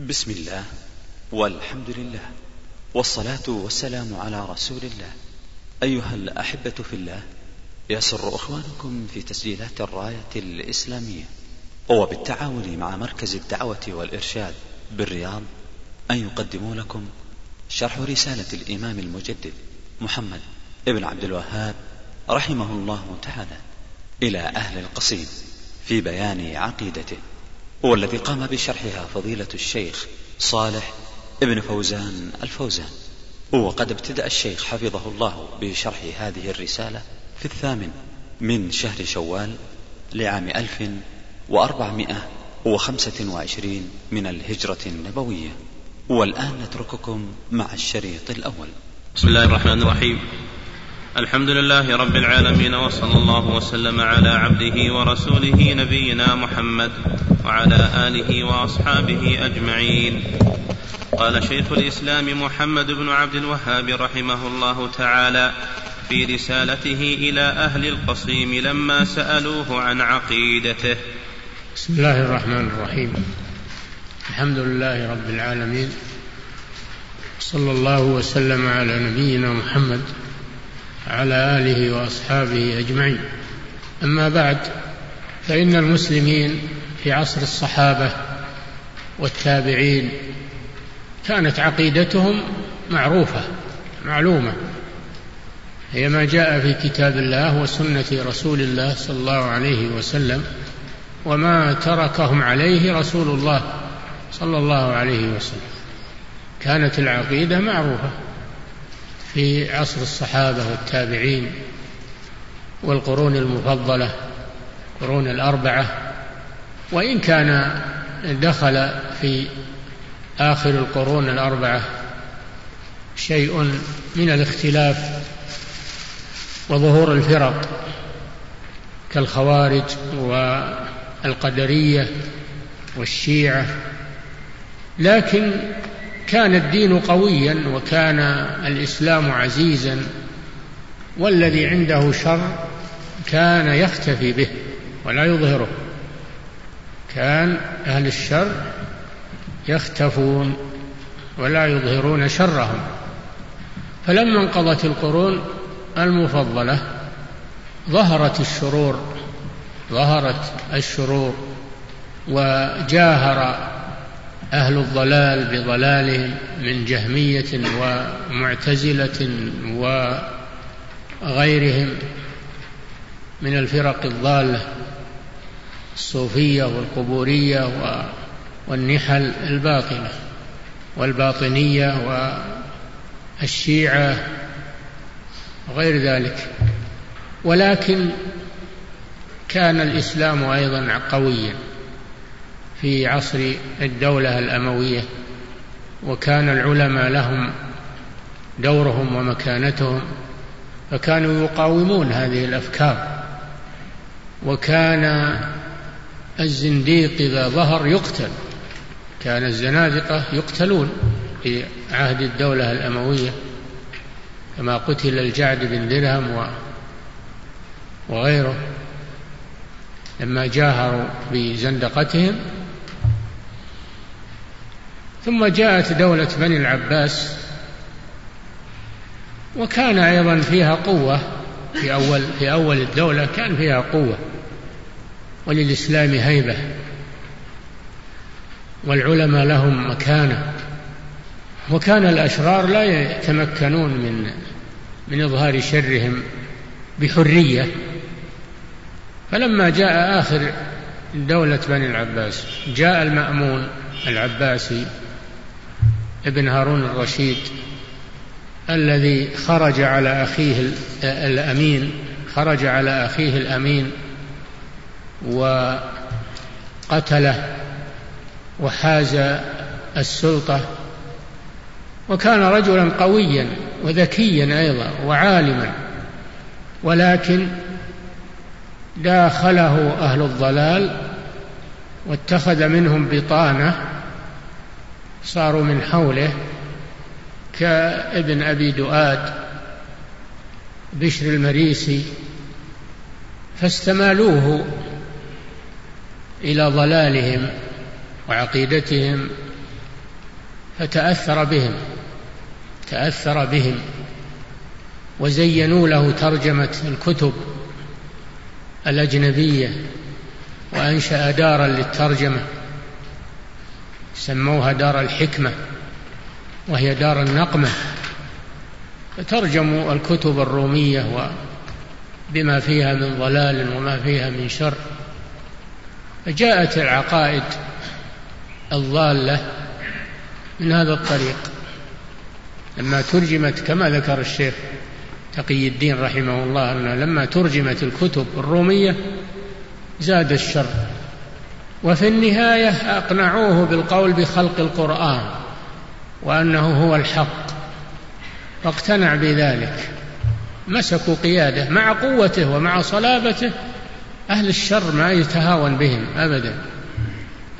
بسم الله والحمد لله والصلاة والسلام على رسول الله. أيها الأحبة في الله يسر إخوانكم في تسجيلات الراية الإسلامية. وبالتعاون مع مركز الدعوة والإرشاد بالرياض أن يقدموا لكم شرح رسالة الإمام المجدد محمد ابن عبد الوهاب رحمه الله تعالى إلى أهل القصيم في بيان عقيدته. والذي قام بشرحها فضيلة الشيخ صالح ابن فوزان الفوزان. وقد ابتدأ الشيخ حفظه الله بشرح هذه الرسالة في الثامن من شهر شوال لعام ألف وأربعمائة وخمسة وعشرين من الهجرة النبوية. والآن نترككم مع الشريط الأول. بسم الله الرحمن الرحيم. الحمد لله رب العالمين وصلى الله وسلم على عبده ورسوله نبينا محمد وعلى آله وأصحابه أجمعين. قال شيخ الإسلام محمد بن عبد الوهاب رحمه الله تعالى في رسالته إلى أهل القصيم لما سألوه عن عقيدته. بسم الله الرحمن الرحيم. الحمد لله رب العالمين صلى الله وسلم على نبينا محمد على آله وأصحابه أجمعين. أما بعد فإن المسلمين في عصر الصحابة والتابعين كانت عقيدتهم معروفة معلومة. هي ما جاء في كتاب الله وسنة رسول الله صلى الله عليه وسلم وما تركهم عليه رسول الله صلى الله عليه وسلم. كانت العقيدة معروفة. في عصر الصحابة والتابعين والقرون المفضلة قرون الأربعة وإن كان دخل في آخر القرون الأربعة شيء من الاختلاف وظهور الفرق كالخوارج والقدرية والشيعة لكن كان الدين قويا وكان الإسلام عزيزا والذي عنده شر كان يختفي به ولا يظهره. كان أهل الشر يختفون ولا يظهرون شرهم. فلما انقضت القرون المفضلة ظهرت الشرور ظهرت الشرور وجاهر أهل الضلال بضلالهم من جهمية ومعتزلة وغيرهم من الفرق الضالة الصوفية والقبورية والنحل الباطلة والباطنية والشيعة وغير ذلك. ولكن كان الإسلام أيضا قويا. في عصر الدولة الأموية وكان العلماء لهم دورهم ومكانتهم فكانوا يقاومون هذه الأفكار. وكان الزنديق إذا ظهر يقتل كان الزنادقة يقتلون في عهد الدولة الأموية كما قتل الجعد بن درهم وغيره. لما جاهروا بزندقتهم ثم جاءت دولة بني العباس وكان أيضا فيها قوة في أول في أول الدولة كان فيها قوة وللإسلام هيبة والعلماء لهم مكانة وكان الأشرار لا يتمكنون من من إظهار شرهم بحرية. فلما جاء آخر دولة بني العباس جاء المأمون العباسي ابن هارون الرشيد الذي خرج على أخيه الأمين خرج على أخيه الأمين وقتله وحاز السلطة وكان رجلا قويا وذكيا أيضا وعالما ولكن داخله أهل الضلال واتخذ منهم بطانة صاروا من حوله كابن أبي دؤاد بشر المريسي فاستمالوه إلى ضلالهم وعقيدتهم فتأثر بهم تأثر بهم وزينوا له ترجمة الكتب الأجنبية وأنشأ دارا للترجمة. سموها دار الحكمة وهي دار النقمة. فترجموا الكتب الرومية بما فيها من ضلال وما فيها من شر. فجاءت العقائد الضالة من هذا الطريق. لما ترجمت كما ذكر الشيخ تقي الدين رحمه الله لما ترجمت الكتب الرومية زاد الشر. وفي النهاية أقنعوه بالقول بخلق القرآن وأنه هو الحق. فاقتنع بذلك. مسكوا قياده مع قوته ومع صلابته. أهل الشر ما يتهاون بهم أبدا.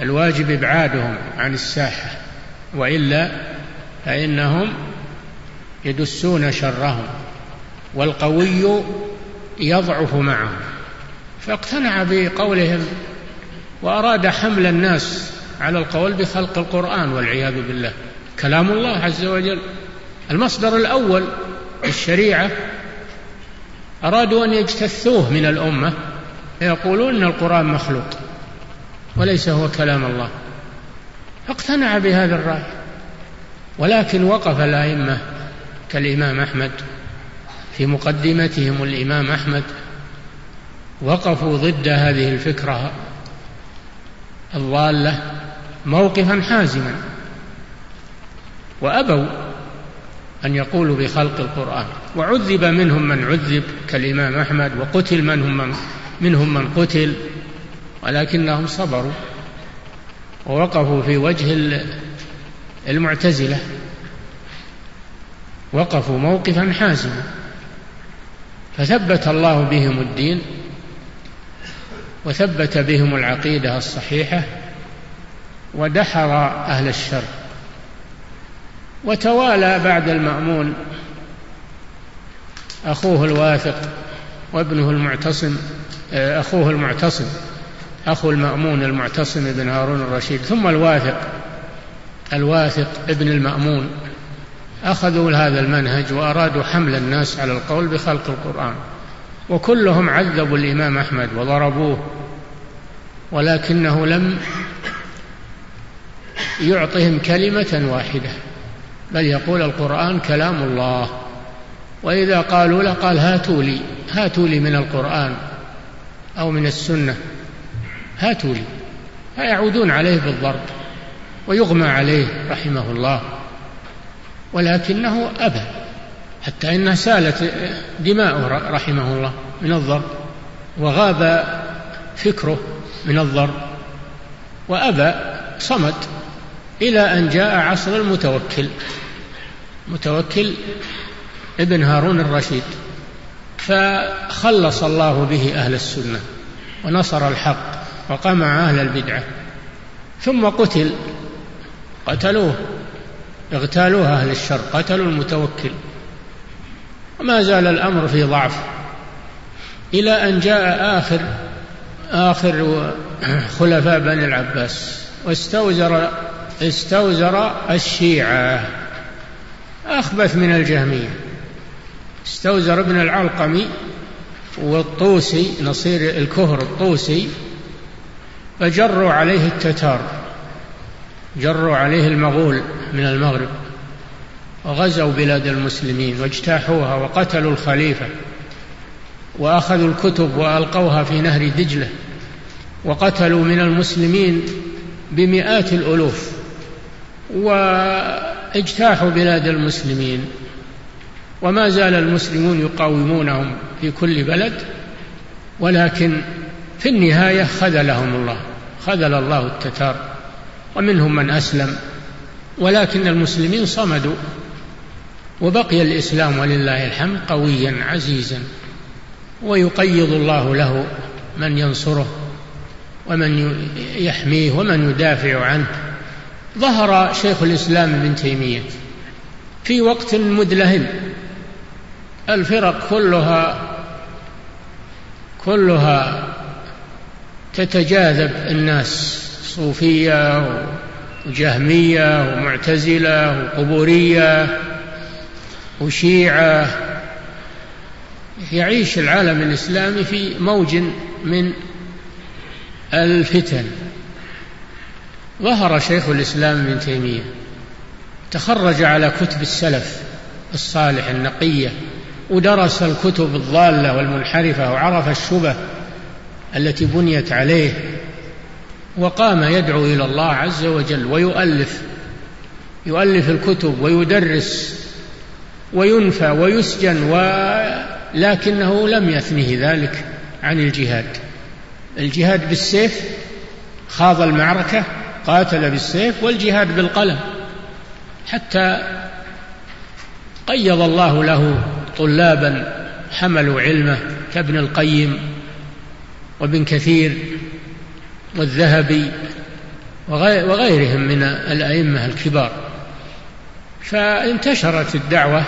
الواجب إبعادهم عن الساحة. وإلا فإنهم يدسون شرهم. والقوي يضعف معهم. فاقتنع بقولهم وأراد حمل الناس على القول بخلق القرآن والعياذ بالله. كلام الله عز وجل. المصدر الأول الشريعة. أرادوا أن يجتثوه من الأمة. فيقولون أن القرآن مخلوق وليس هو كلام الله. فاقتنع بهذا الرأي. ولكن وقف الأئمة كالإمام أحمد. في مقدمتهم الإمام أحمد. وقفوا ضد هذه الفكرة. الضالة موقفا حازما. وأبوا أن يقولوا بخلق القرآن. وعذب منهم من عذب كالإمام أحمد وقتل منهم من منهم من قتل ولكنهم صبروا ووقفوا في وجه المعتزلة. وقفوا موقفا حازما. فثبت الله بهم الدين وثبت بهم العقيدة الصحيحة ودحر أهل الشر وتوالى بعد المأمون أخوه الواثق وابنه المعتصم آه، أخوه المعتصم أخو المأمون المعتصم بن هارون الرشيد ثم الواثق الواثق ابن المأمون أخذوا هذا المنهج وأرادوا حمل الناس على القول بخلق القرآن وكلهم عذبوا الإمام أحمد وضربوه ولكنه لم يعطهم كلمة واحدة بل يقول القرآن كلام الله. وإذا قالوا له قال هاتوا لي هاتوا لي من القرآن أو من السنة هاتوا لي. فيعودون عليه بالضرب ويغمى عليه رحمه الله. ولكنه أبى حتى إنها سالت دماؤه رحمه الله من الضرب وغاب فكره من الضرب وأبى صمد إلى أن جاء عصر المتوكل متوكل ابن هارون الرشيد فخلص الله به أهل السنة ونصر الحق وقمع أهل البدعة ثم قتل قتلوه اغتالوه أهل الشر قتلوا المتوكل. وما زال الأمر في ضعف إلى أن جاء آخر آخر خلفاء بني العباس. واستوزر استوزر الشيعة. أخبث من الجهمية. استوزر ابن العلقمي والطوسي نصير الكهر الطوسي فجروا عليه التتار. جروا عليه المغول من المغرب. وغزوا بلاد المسلمين واجتاحوها وقتلوا الخليفة. وأخذوا الكتب وألقوها في نهر دجلة وقتلوا من المسلمين بمئات الألوف وإجتاحوا بلاد المسلمين وما زال المسلمون يقاومونهم في كل بلد ولكن في النهاية خذلهم الله خذل الله التتار ومنهم من أسلم ولكن المسلمين صمدوا وبقي الإسلام ولله الحمد قويا عزيزا. ويقيض الله له من ينصره ومن يحميه ومن يدافع عنه. ظهر شيخ الإسلام ابن تيمية في وقت مدلهم. الفرق كلها كلها تتجاذب الناس صوفية وجهمية ومعتزلة وقبورية وشيعة. يعيش العالم الإسلامي في موج من الفتن. ظهر شيخ الإسلام ابن تيمية تخرج على كتب السلف الصالح النقية ودرس الكتب الضالة والمنحرفة وعرف الشبه التي بنيت عليه وقام يدعو إلى الله عز وجل ويؤلف يؤلف الكتب ويدرس وينفى ويسجن ولكنه لم يثنه ذلك عن الجهاد. الجهاد بالسيف خاض المعركة قاتل بالسيف والجهاد بالقلم. حتى قيض الله له طلابا حملوا علمه كابن القيم وابن كثير والذهبي وغيرهم من الأئمة الكبار. فانتشرت الدعوة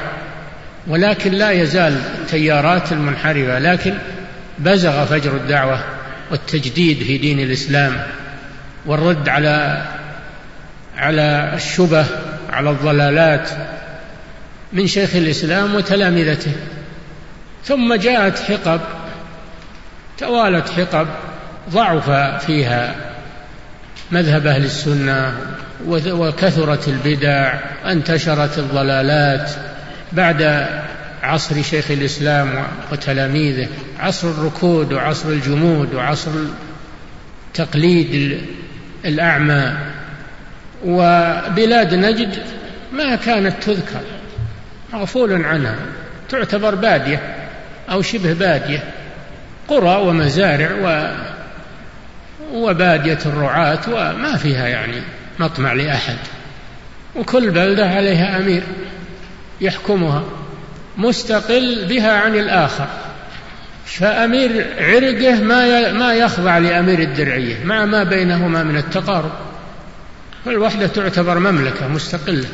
ولكن لا يزال التيارات المنحرفة لكن بزغ فجر الدعوة والتجديد في دين الإسلام والرد على على الشبه على الضلالات من شيخ الإسلام وتلامذته. ثم جاءت حقب توالت حقب ضعف فيها مذهب أهل السنة وكثرت البدع انتشرت الضلالات. بعد عصر شيخ الإسلام وتلاميذه عصر الركود وعصر الجمود وعصر تقليد الأعمى وبلاد نجد ما كانت تذكر مغفول عنها تعتبر بادية أو شبه بادية قرى ومزارع و وبادية الرعاة وما فيها يعني مطمع لأحد وكل بلدة عليها أمير. يحكمها مستقل بها عن الآخر. فأمير عرقه ما ما يخضع لأمير الدرعية مع ما بينهما من التقارب. فالوحدة تعتبر مملكة مستقلة.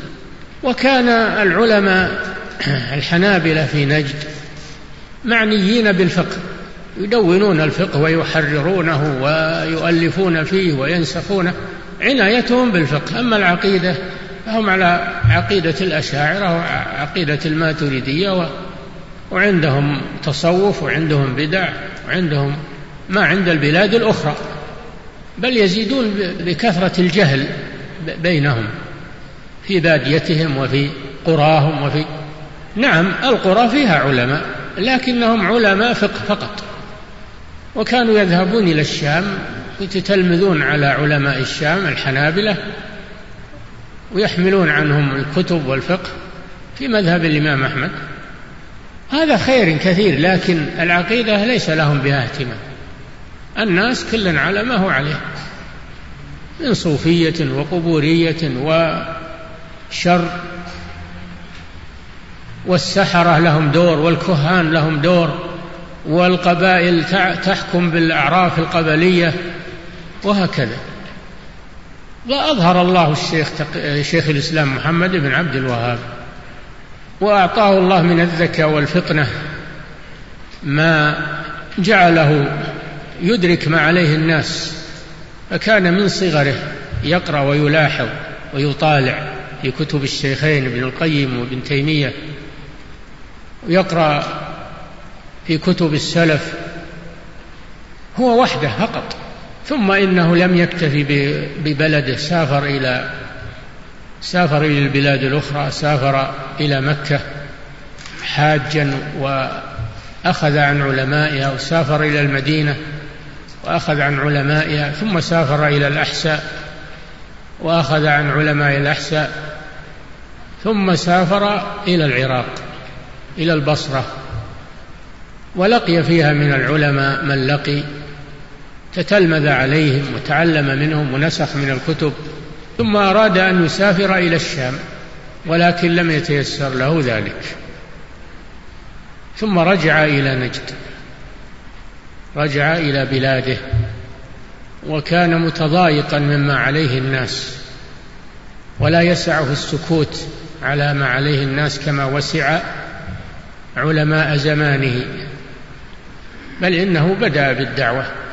وكان العلماء الحنابلة في نجد معنيين بالفقه يدونون الفقه ويحررونه ويؤلفون فيه وينسخونه عنايتهم بالفقه. أما العقيدة فهم على عقيدة الأشاعرة وعقيدة الماتريدية وعندهم تصوف وعندهم بدع وعندهم ما عند البلاد الأخرى بل يزيدون بكثرة الجهل بينهم في باديتهم وفي قراهم وفي نعم القرى فيها علماء لكنهم علماء فقه فقط وكانوا يذهبون إلى الشام يتتلمذون على علماء الشام الحنابلة ويحملون عنهم الكتب والفقه في مذهب الإمام أحمد. هذا خير كثير لكن العقيدة ليس لهم بها اهتمام. الناس كل على ما هو عليه من صوفية وقبورية وشر والسحرة لهم دور والكهان لهم دور والقبائل تحكم بالأعراف القبلية وهكذا. وأظهر الله الشيخ شيخ الإسلام محمد بن عبد الوهاب وأعطاه الله من الذكاء والفطنة ما جعله يدرك ما عليه الناس فكان من صغره يقرأ ويلاحظ ويطالع في كتب الشيخين ابن القيم وابن تيمية ويقرأ في كتب السلف هو وحده فقط. ثم إنه لم يكتفي ببلده سافر إلى سافر إلى البلاد الأخرى سافر إلى مكة حاجا وأخذ عن علمائها وسافر إلى المدينة وأخذ عن علمائها ثم سافر إلى الأحساء وأخذ عن علماء الأحساء ثم سافر إلى العراق إلى البصرة ولقي فيها من العلماء من لقي تتلمذ عليهم وتعلم منهم ونسخ من الكتب ثم أراد أن يسافر إلى الشام ولكن لم يتيسر له ذلك. ثم رجع إلى نجد رجع إلى بلاده وكان متضايقا مما عليه الناس ولا يسعه السكوت على ما عليه الناس كما وسع علماء زمانه بل إنه بدأ بالدعوة.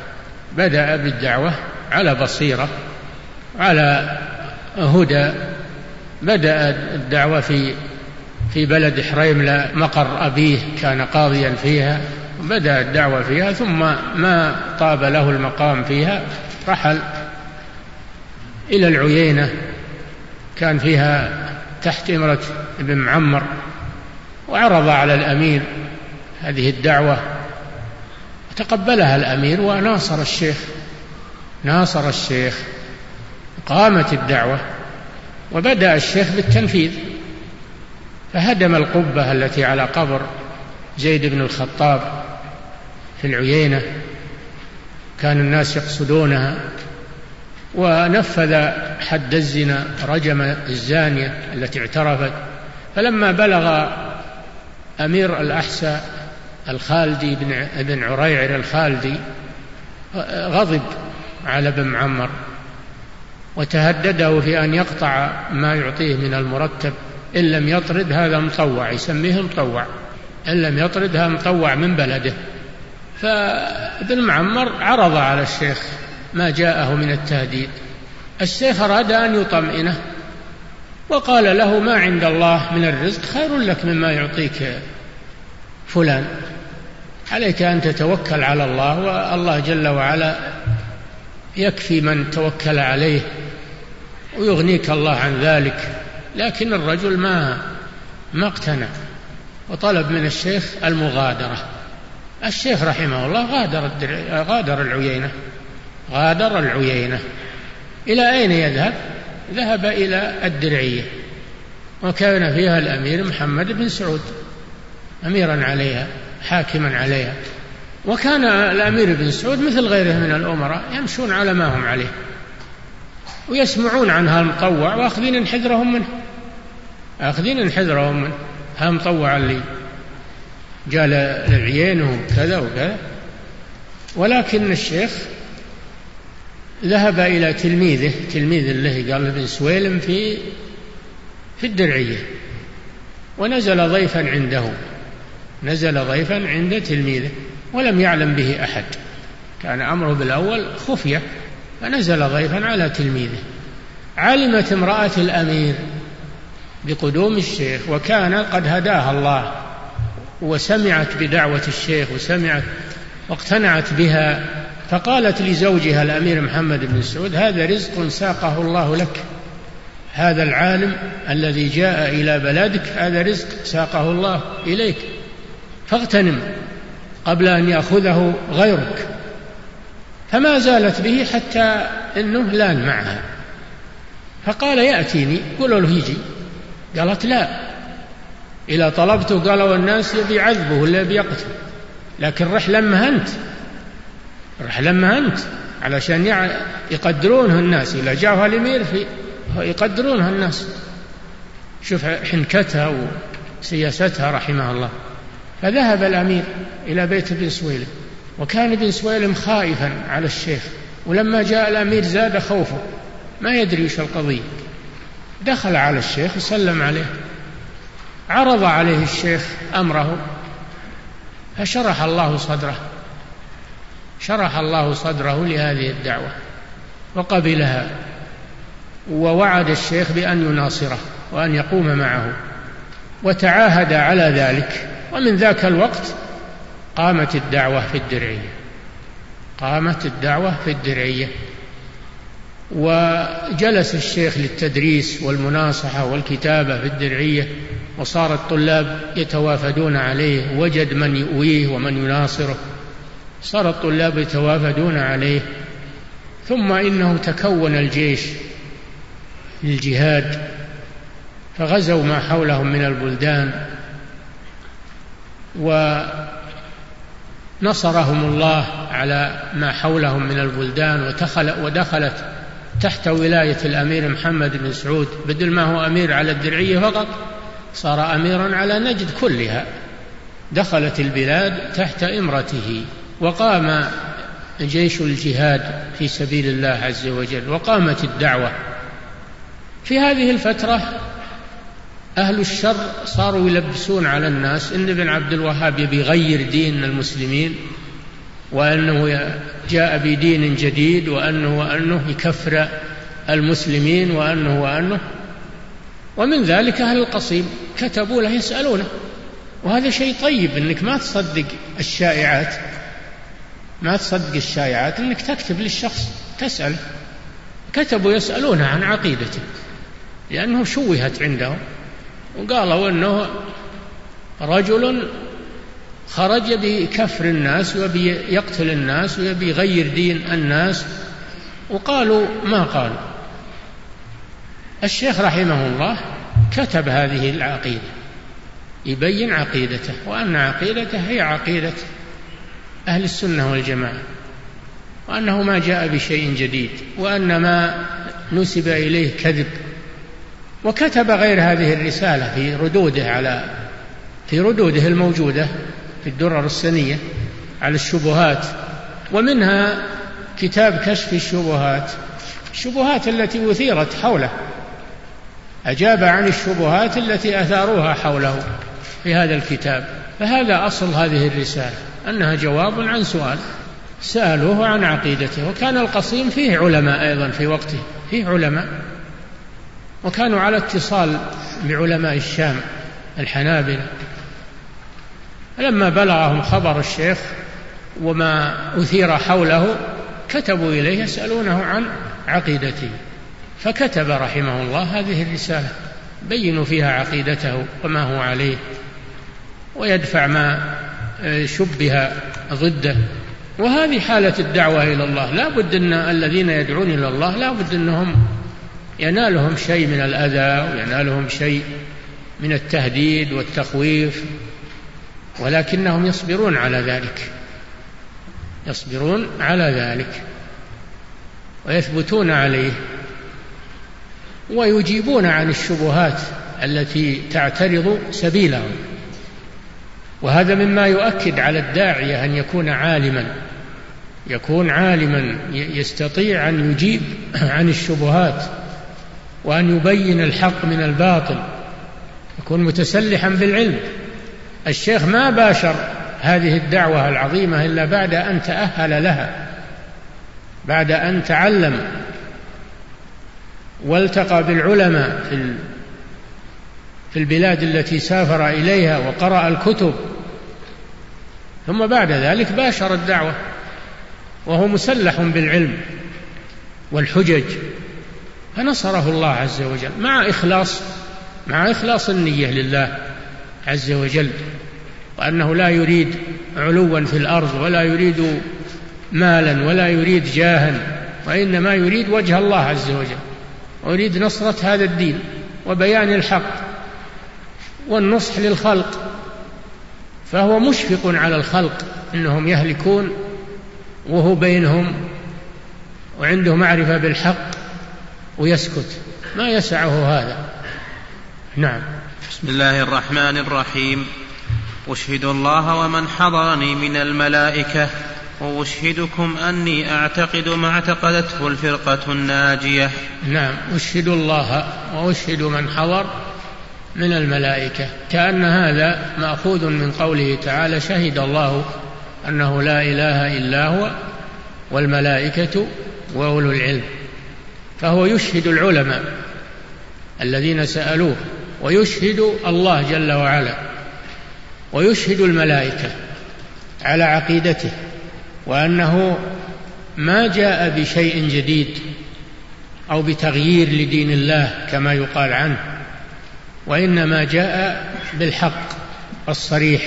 بدأ بالدعوة على بصيرة على هدى. بدأ الدعوة في في بلد حريم مقر أبيه كان قاضيا فيها. بدأ الدعوة فيها ثم ما طاب له المقام فيها رحل إلى العيينة. كان فيها تحت إمرة ابن معمر وعرض على الأمير هذه الدعوة. تقبلها الأمير وناصر الشيخ ناصر الشيخ قامت الدعوة وبدأ الشيخ بالتنفيذ فهدم القبة التي على قبر زيد بن الخطاب في العيينة كان الناس يقصدونها ونفذ حد الزنا رجم الزانية التي اعترفت فلما بلغ أمير الأحساء الخالدي بن ابن عريعر الخالدي غضب على ابن معمر وتهدده في أن يقطع ما يعطيه من المرتب إن لم يطرد هذا مطوع يسميه مطوع إن لم يطرد هذا مطوع من بلده. فابن معمر عرض على الشيخ ما جاءه من التهديد. الشيخ أراد أن يطمئنه وقال له ما عند الله من الرزق خير لك مما يعطيك فلان. عليك أن تتوكل على الله والله جل وعلا يكفي من توكل عليه ويغنيك الله عن ذلك. لكن الرجل ما ما اقتنع وطلب من الشيخ المغادرة. الشيخ رحمه الله غادر غادر العيينة غادر العيينة. إلى أين يذهب؟ ذهب إلى الدرعية وكان فيها الأمير محمد بن سعود أميرا عليها. حاكما عليها. وكان الأمير بن سعود مثل غيره من الأمراء يمشون على ما هم عليه ويسمعون عن هالمطوع وأخذين حذرهم منه. أخذين حذرهم منه. هالمطوع اللي جاء للعيين وكذا وكذا. ولكن الشيخ ذهب إلى تلميذه تلميذ له قال ابن سويلم في في الدرعية ونزل ضيفا عنده. نزل ضيفا عند تلميذه ولم يعلم به أحد. كان أمره بالأول خفية فنزل ضيفا على تلميذه. علمت امرأة الأمير بقدوم الشيخ وكان قد هداها الله وسمعت بدعوة الشيخ وسمعت واقتنعت بها فقالت لزوجها الأمير محمد بن سعود هذا رزق ساقه الله لك هذا العالم الذي جاء إلى بلدك هذا رزق ساقه الله إليك. فاغتنم قبل أن يأخذه غيرك. فما زالت به حتى أنه لأن معها. فقال يأتيني قولوا له يجي. قالت لا. إذا طلبته قالوا الناس يبي عذبه ولا يبي يقتل. لكن رح لما أنت. رح لما أنت. علشان يقدرونه الناس. إذا جاءها الأمير في يقدرونها الناس. شوف حنكتها وسياستها رحمها الله. فذهب الأمير إلى بيت ابن سويلم وكان ابن سويلم خائفا على الشيخ ولما جاء الأمير زاد خوفه ما يدري وش القضية. دخل على الشيخ وسلم عليه عرض عليه الشيخ أمره فشرح الله صدره شرح الله صدره لهذه الدعوة وقبلها ووعد الشيخ بأن يناصره وأن يقوم معه وتعاهد على ذلك. ومن ذاك الوقت قامت الدعوة في الدرعية. قامت الدعوة في الدرعية. وجلس الشيخ للتدريس والمناصحة والكتابة في الدرعية وصار الطلاب يتوافدون عليه وجد من يؤويه ومن يناصره. صار الطلاب يتوافدون عليه. ثم إنه تكون الجيش للجهاد فغزوا ما حولهم من البلدان. ونصرهم الله على ما حولهم من البلدان ودخل ودخلت تحت ولاية الأمير محمد بن سعود. بدل ما هو أمير على الدرعية فقط صار أميرا على نجد كلها. دخلت البلاد تحت إمرته وقام جيش الجهاد في سبيل الله عز وجل وقامت الدعوة. في هذه الفترة أهل الشر صاروا يلبسون على الناس إن ابن عبد الوهاب يبي يغير دين المسلمين وأنه جاء بدين جديد وأنه وأنه يكفر المسلمين وأنه وأنه. ومن ذلك أهل القصيم كتبوا له يسألونه. وهذا شيء طيب إنك ما تصدق الشائعات. ما تصدق الشائعات إنك تكتب للشخص تسأل كتبوا يسألونه عن عقيدته لأنه شوهت عندهم وقالوا أنه رجل خرج بكفر الناس ويبي يقتل الناس ويبي يغير دين الناس. وقالوا ما قالوا الشيخ رحمه الله كتب هذه العقيدة يبين عقيدته وأن عقيدته هي عقيدة أهل السنة والجماعة وأنه ما جاء بشيء جديد وأن ما نسب إليه كذب. وكتب غير هذه الرسالة في ردوده على في ردوده الموجودة في الدرر السنية على الشبهات ومنها كتاب كشف الشبهات الشبهات التي أثيرت حوله أجاب عن الشبهات التي أثاروها حوله في هذا الكتاب. فهذا أصل هذه الرسالة أنها جواب عن سؤال سألوه عن عقيدته وكان القصيم فيه علماء أيضا في وقته فيه علماء. وكانوا على اتصال بعلماء الشام الحنابلة. لما بلغهم خبر الشيخ وما أثير حوله كتبوا إليه يسألونه عن عقيدته. فكتب رحمه الله هذه الرسالة بينوا فيها عقيدته وما هو عليه ويدفع ما شبه ضده. وهذه حالة الدعوة إلى الله. لا بد أن الذين يدعون إلى الله لا بد أنهم ينالهم شيء من الأذى وينالهم شيء من التهديد والتخويف ولكنهم يصبرون على ذلك. يصبرون على ذلك ويثبتون عليه ويجيبون عن الشبهات التي تعترض سبيلهم. وهذا مما يؤكد على الداعيه أن يكون عالما يكون عالما يستطيع أن يجيب عن الشبهات وأن يبين الحق من الباطل يكون متسلحا بالعلم. الشيخ ما باشر هذه الدعوة العظيمة إلا بعد أن تأهل لها بعد أن تعلم والتقى بالعلماء في في البلاد التي سافر إليها وقرأ الكتب. ثم بعد ذلك باشر الدعوة وهو مسلح بالعلم والحجج. فنصره الله عز وجل. مع إخلاص مع إخلاص النية لله عز وجل وأنه لا يريد علوا في الأرض ولا يريد مالا ولا يريد جاها وإنما يريد وجه الله عز وجل. ويريد نصرة هذا الدين وبيان الحق والنصح للخلق. فهو مشفق على الخلق إنهم يهلكون وهو بينهم وعنده معرفة بالحق ويسكت. ما يسعه هذا. نعم. بسم الله الرحمن الرحيم. أشهد الله ومن حضرني من الملائكة وأشهدكم أني أعتقد ما اعتقدته الفرقة الناجية. نعم. أشهد الله وأشهد من حضر من الملائكة. كأن هذا مأخوذ من قوله تعالى شهد الله أنه لا إله إلا هو والملائكة وأولو العلم. فهو يشهد العلماء الذين سألوه ويشهد الله جل وعلا ويشهد الملائكة على عقيدته وأنه ما جاء بشيء جديد أو بتغيير لدين الله كما يقال عنه وإنما جاء بالحق الصريح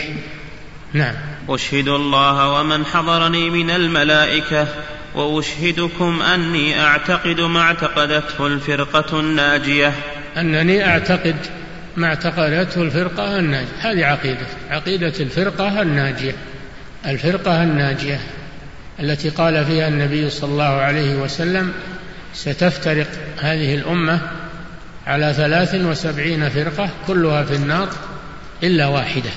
نعم. أشهد الله ومن حضرني من الملائكة وأشهدكم أني أعتقد ما اعتقدته الفرقة الناجية. أنني أعتقد ما اعتقدته الفرقة الناجية. هذه عقيدة عقيدة الفرقة الناجية. الفرقة الناجية التي قال فيها النبي صلى الله عليه وسلم ستفترق هذه الأمة على ثلاث وسبعين فرقة كلها في النار إلا واحدة.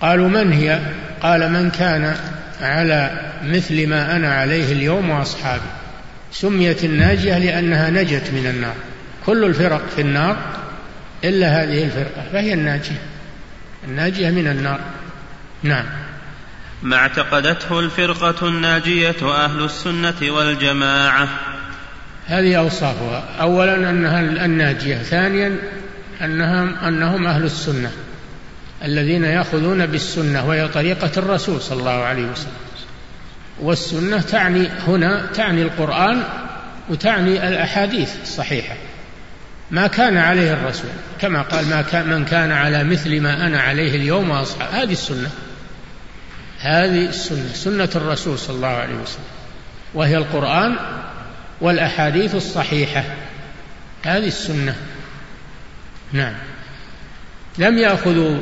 قالوا من هي؟ قال من كان على مثل ما أنا عليه اليوم وأصحابي. سميت الناجية لأنها نجت من النار. كل الفرق في النار إلا هذه الفرقة فهي الناجية. الناجية من النار. نعم. ما اعتقدته الفرقة الناجية أهل السنة والجماعة. هذه أوصافها. أولا أنها الناجية ثانيا أنهم أنهم أهل السنة. الذين يأخذون بالسنة وهي طريقة الرسول صلى الله عليه وسلم. والسنة تعني هنا تعني القرآن وتعني الأحاديث الصحيحة. ما كان عليه الرسول كما قال ما كان من كان على مثل ما أنا عليه اليوم وأصحاب هذه السنة. هذه السنة سنة الرسول صلى الله عليه وسلم. وهي القرآن والأحاديث الصحيحة. هذه السنة. نعم. لم يأخذوا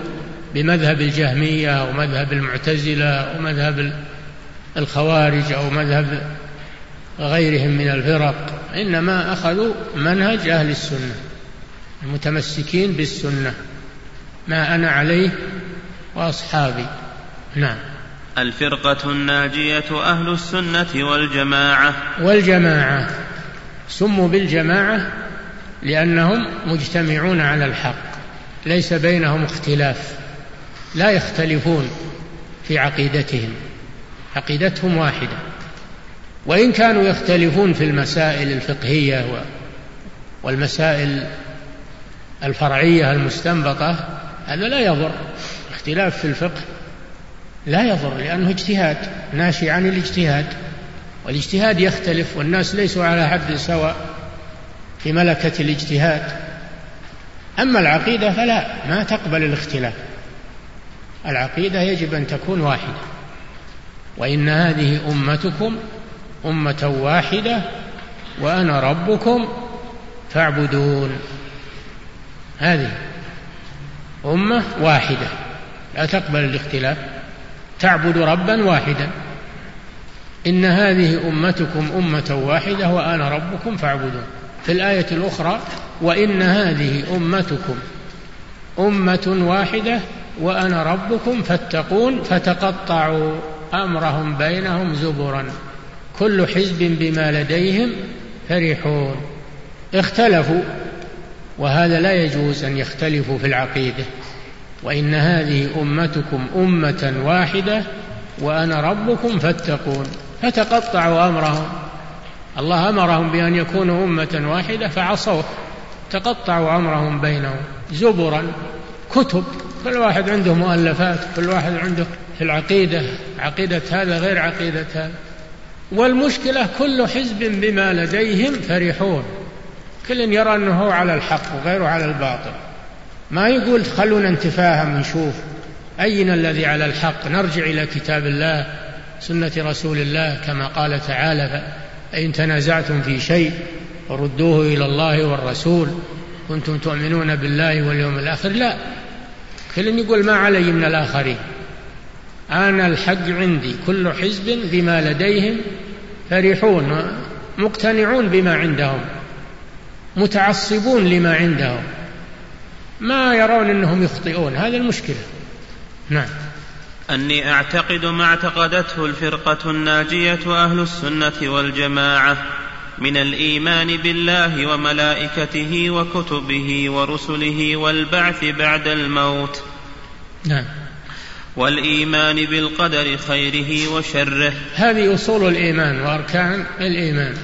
بمذهب الجهمية ومذهب المعتزلة ومذهب الخوارج أو مذهب غيرهم من الفرق إنما أخذوا منهج أهل السنة المتمسكين بالسنة ما أنا عليه وأصحابي. نعم. الفرقة الناجية أهل السنة والجماعة. والجماعة. سموا بالجماعة لأنهم مجتمعون على الحق ليس بينهم اختلاف. لا يختلفون في عقيدتهم. عقيدتهم واحدة. وإن كانوا يختلفون في المسائل الفقهية والمسائل الفرعية المستنبطة هذا لا يضر. اختلاف في الفقه لا يضر لأنه اجتهاد ناشئ عن الاجتهاد. والاجتهاد يختلف والناس ليسوا على حد سواء في ملكة الاجتهاد. أما العقيدة فلا ما تقبل الاختلاف. العقيدة يجب أن تكون واحدة وإن هذه أمتكم أمة واحدة وأنا ربكم فاعبدون. هذه أمة واحدة لا تقبل الاختلاف. تعبد ربا واحدا. إن هذه أمتكم أمة واحدة وأنا ربكم فاعبدون. في الآية الأخرى وإن هذه أمتكم أمة واحدة وأنا ربكم فاتقون فتقطعوا أمرهم بينهم زبرا. كل حزب بما لديهم فرحون. اختلفوا وهذا لا يجوز أن يختلفوا في العقيدة. وإن هذه أمتكم أمة واحدة وأنا ربكم فاتقون. فتقطعوا أمرهم. الله أمرهم بأن يكونوا أمة واحدة فعصوه. تقطعوا أمرهم بينهم زبرا. كتب. كل واحد عنده مؤلفات كل واحد عنده في العقيدة عقيدة هذا غير عقيدة هذا. والمشكلة كل حزب بما لديهم فرحون. كل يرى أنه هو على الحق وغيره على الباطل. ما يقول خلونا نتفاهم نشوف أين الذي على الحق نرجع إلى كتاب الله سنة رسول الله كما قال تعالى فإن تنازعتم في شيء فردوه إلى الله والرسول. كنتم تؤمنون بالله واليوم الآخر. لا كل يقول ما علي من الآخرين. أنا الحق عندي. كل حزب بما لديهم فرحون مقتنعون بما عندهم متعصبون لما عندهم. ما يرون إنهم يخطئون. هذا المشكلة. نعم. أني أعتقد ما اعتقدته الفرقة الناجية أهل السنة والجماعة. من الإيمان بالله وملائكته وكتبه ورسله والبعث بعد الموت. نعم. والإيمان بالقدر خيره وشره. هذه أصول الإيمان وأركان الإيمان.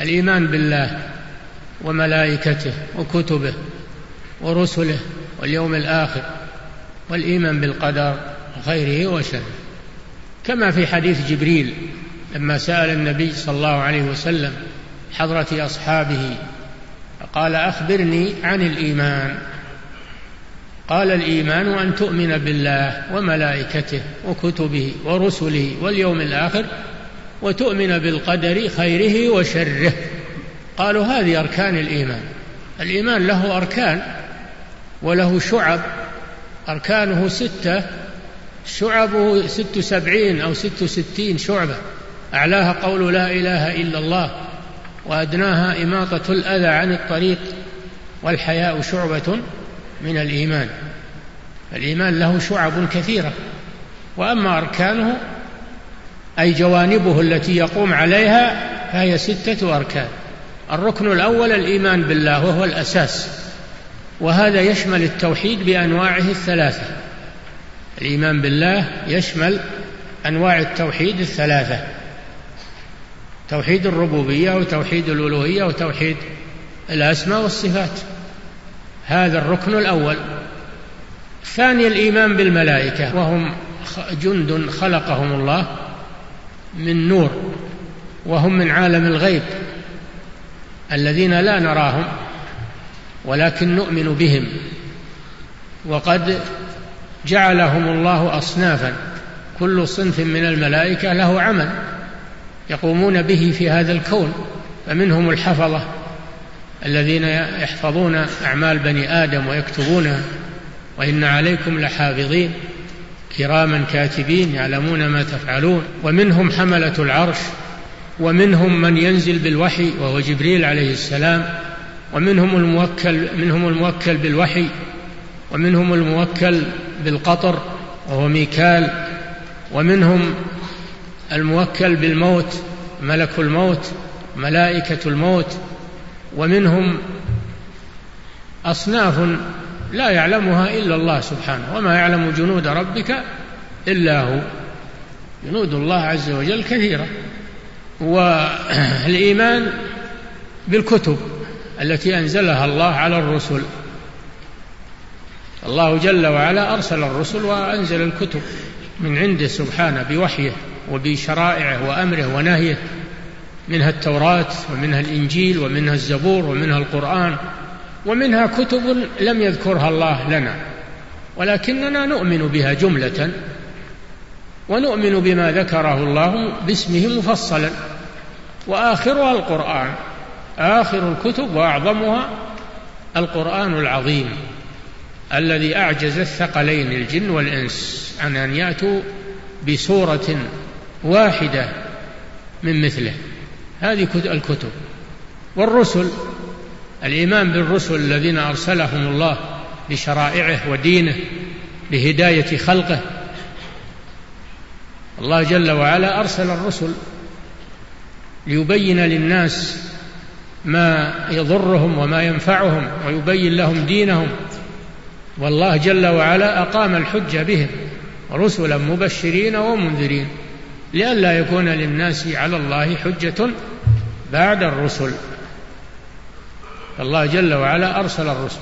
الإيمان بالله وملائكته وكتبه ورسله واليوم الآخر. والإيمان بالقدر خيره وشره. كما في حديث جبريل لما سأل النبي صلى الله عليه وسلم حضرة أصحابه قال أخبرني عن الإيمان. قال الإيمان أن تؤمن بالله وملائكته وكتبه ورسله واليوم الآخر وتؤمن بالقدر خيره وشره. قالوا هذه أركان الإيمان. الإيمان له أركان وله شعب. أركانه ستة شعبه ست سبعين أو ست ستين شعبة. أعلاها قول لا إله إلا الله. وأدناها إماطة الأذى عن الطريق والحياء شعبة من الإيمان. الإيمان له شعب كثيرة وأما أركانه أي جوانبه التي يقوم عليها فهي ستة أركان. الركن الأول الإيمان بالله وهو الأساس وهذا يشمل التوحيد بأنواعه الثلاثة. الإيمان بالله يشمل أنواع التوحيد الثلاثة. توحيد الربوبية وتوحيد الألوهية وتوحيد الأسماء والصفات. هذا الركن الأول. الثاني الإيمان بالملائكة وهم جند خلقهم الله من نور وهم من عالم الغيب الذين لا نراهم ولكن نؤمن بهم. وقد جعلهم الله أصنافا. كل صنف من الملائكة له عمل. يقومون به في هذا الكون فمنهم الحفظة الذين يحفظون أعمال بني آدم ويكتبونها وإن عليكم لحافظين كراما كاتبين يعلمون ما تفعلون. ومنهم حملة العرش ومنهم من ينزل بالوحي وهو جبريل عليه السلام ومنهم الموكل منهم الموكل بالوحي ومنهم الموكل بالقطر وهو ميكال ومنهم الموكل بالموت ملك الموت ملائكة الموت ومنهم أصناف لا يعلمها إلا الله سبحانه وما يعلم جنود ربك إلا هو. جنود الله عز وجل كثيرة والإيمان بالكتب التي أنزلها الله على الرسل. الله جل وعلا أرسل الرسل وأنزل الكتب من عنده سبحانه بوحيه. وبشرائعه وأمره ونهيه منها التوراة ومنها الإنجيل ومنها الزبور ومنها القرآن ومنها كتب لم يذكرها الله لنا ولكننا نؤمن بها جملة ونؤمن بما ذكره الله باسمه مفصلا وآخرها القرآن آخر الكتب وأعظمها القرآن العظيم الذي أعجز الثقلين الجن والإنس عن أن يأتوا بسورة واحدة من مثله. هذه الكتب. والرسل الإيمان بالرسل الذين أرسلهم الله بشرائعه ودينه لهداية خلقه. الله جل وعلا أرسل الرسل ليبين للناس ما يضرهم وما ينفعهم ويبين لهم دينهم. والله جل وعلا أقام الحجة بهم رسلا مبشرين ومنذرين. لئلا يكون للناس على الله حجة بعد الرسل. الله جل وعلا أرسل الرسل.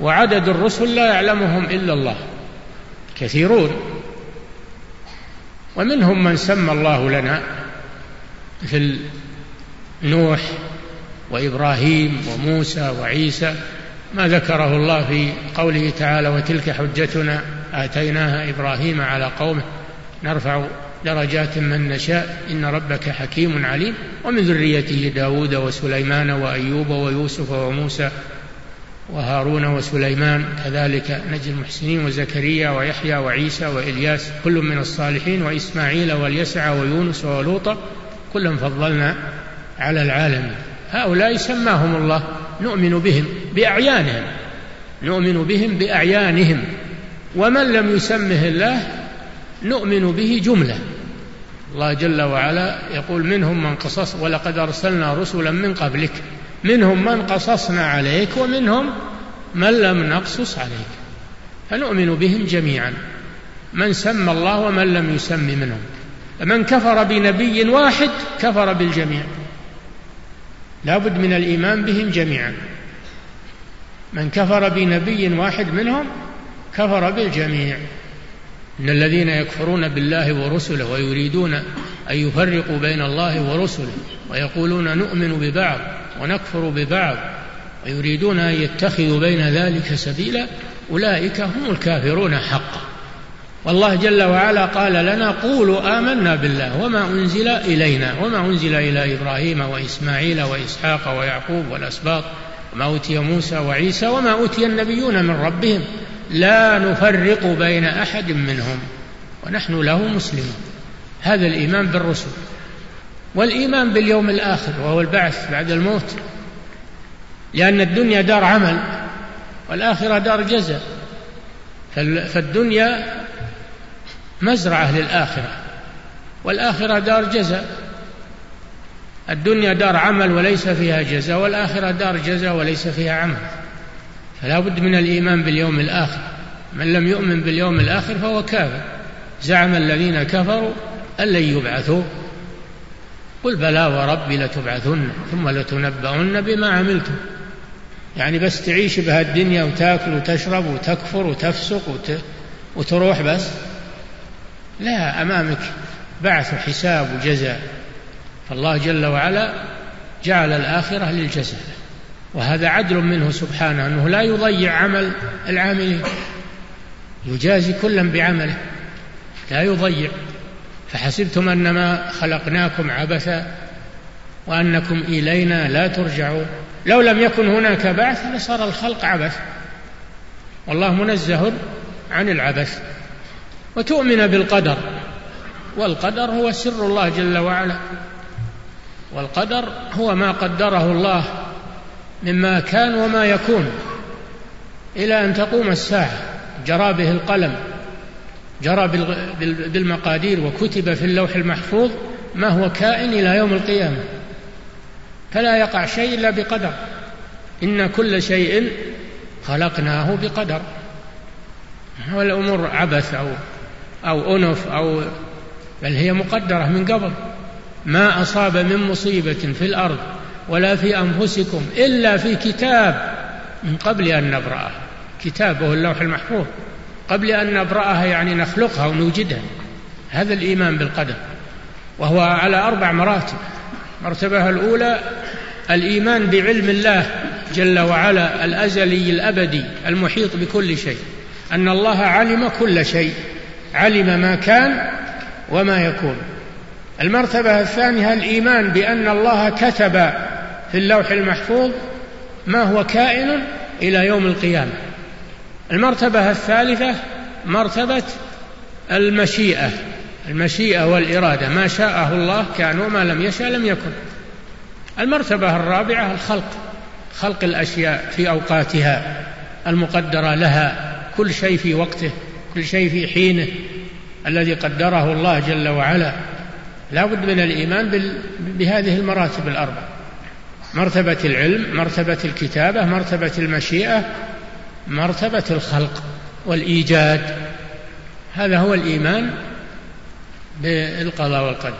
وعدد الرسل لا يعلمهم إلا الله. كثيرون. ومنهم من سمى الله لنا مثل نوح وإبراهيم وموسى وعيسى. ما ذكره الله في قوله تعالى وتلك حجتنا آتيناها إبراهيم على قومه نرفع درجات من نشاء. إن ربك حكيم عليم. ومن ذريته داود وسليمان وأيوب ويوسف وموسى وهارون وسليمان. كذلك نجي المحسنين وزكريا ويحيى وعيسى وإلياس. كل من الصالحين وإسماعيل واليسع ويونس ولوطا. كلا فضلنا على العالمين. هؤلاء سماهم الله. نؤمن بهم بأعيانهم. نؤمن بهم بأعيانهم. ومن لم يسمه الله نؤمن به جملة. الله جل وعلا يقول منهم من قصص ولقد أرسلنا رسلا من قبلك. منهم من قصصنا عليك ومنهم من لم نقصص عليك. فنؤمن بهم جميعا. من سمى الله ومن لم يسم منهم من كفر بنبي واحد كفر بالجميع. لا بد من الإيمان بهم جميعا. من كفر بنبي واحد منهم كفر بالجميع. إن الذين يكفرون بالله ورسله ويريدون أن يفرقوا بين الله ورسله ويقولون نؤمن ببعض ونكفر ببعض ويريدون أن يتخذوا بين ذلك سبيلا أولئك هم الكافرون حقا. والله جل وعلا قال لنا قولوا آمنا بالله وما أنزل إلينا وما أنزل إلى إبراهيم وإسماعيل وإسحاق ويعقوب والأسباط وما أوتي موسى وعيسى وما أوتي النبيون من ربهم لا نفرق بين أحد منهم ونحن له مسلمون. هذا الإيمان بالرسل والإيمان باليوم الآخر وهو البعث بعد الموت لأن الدنيا دار عمل والآخرة دار جزاء. فالدنيا مزرعة للآخرة والآخرة دار جزاء. الدنيا دار عمل وليس فيها جزاء والآخرة دار جزاء وليس فيها عمل. فلا بد من الإيمان باليوم الآخر. من لم يؤمن باليوم الآخر فهو كافر. زعم الذين كفروا أن لن يبعثوا. قل بلى وربي لتبعثن ثم لتنبؤن بما عملتم. يعني بس تعيش بهالدنيا وتاكل وتشرب وتكفر وتفسق وت... وتروح بس. لا أمامك بعث وحساب وجزاء. فالله جل وعلا جعل الآخرة للجزاء. وهذا عدل منه سبحانه أنه لا يضيع عمل العاملين يجازي كلا بعمله لا يضيع. فحسبتم أنما خلقناكم عبثا وأنكم إلينا لا ترجعون. لو لم يكن هناك بعث لصار الخلق عبث والله منزه عن العبث. وتؤمن بالقدر. والقدر هو سر الله جل وعلا. والقدر هو ما قدره الله. مما كان وما يكون إلى أن تقوم الساعة جرى به القلم جرى بالمقادير وكتب في اللوح المحفوظ ما هو كائن إلى يوم القيامة. فلا يقع شيء إلا بقدر. إن كل شيء خلقناه بقدر. والامور عبث أو أو أنف أو بل هي مقدرة من قبل. ما أصاب من مصيبة في الأرض ولا في أنفسكم إلا في كتاب من قبل أن نبراها كتابه اللوح المحفوظ. قبل أن نبرأها يعني نخلقها ونوجدها. هذا الإيمان بالقدر. وهو على أربع مراتب. المرتبة الأولى الإيمان بعلم الله جل وعلا الأزلي الأبدي المحيط بكل شيء. أن الله علم كل شيء. علم ما كان وما يكون. المرتبة الثانية الإيمان بأن الله كتب في اللوح المحفوظ ما هو كائن إلى يوم القيامة. المرتبة الثالثة مرتبة المشيئة المشيئة والإرادة. ما شاءه الله كان وما لم يشاء لم يكن. المرتبة الرابعة الخلق خلق الأشياء في أوقاتها المقدرة لها كل شيء في وقته كل شيء في حينه الذي قدره الله جل وعلا. لا بد من الإيمان بهذه المراتب الأربع مرتبة العلم مرتبة الكتابة مرتبة المشيئة مرتبة الخلق والإيجاد. هذا هو الإيمان بالقضاء والقدر.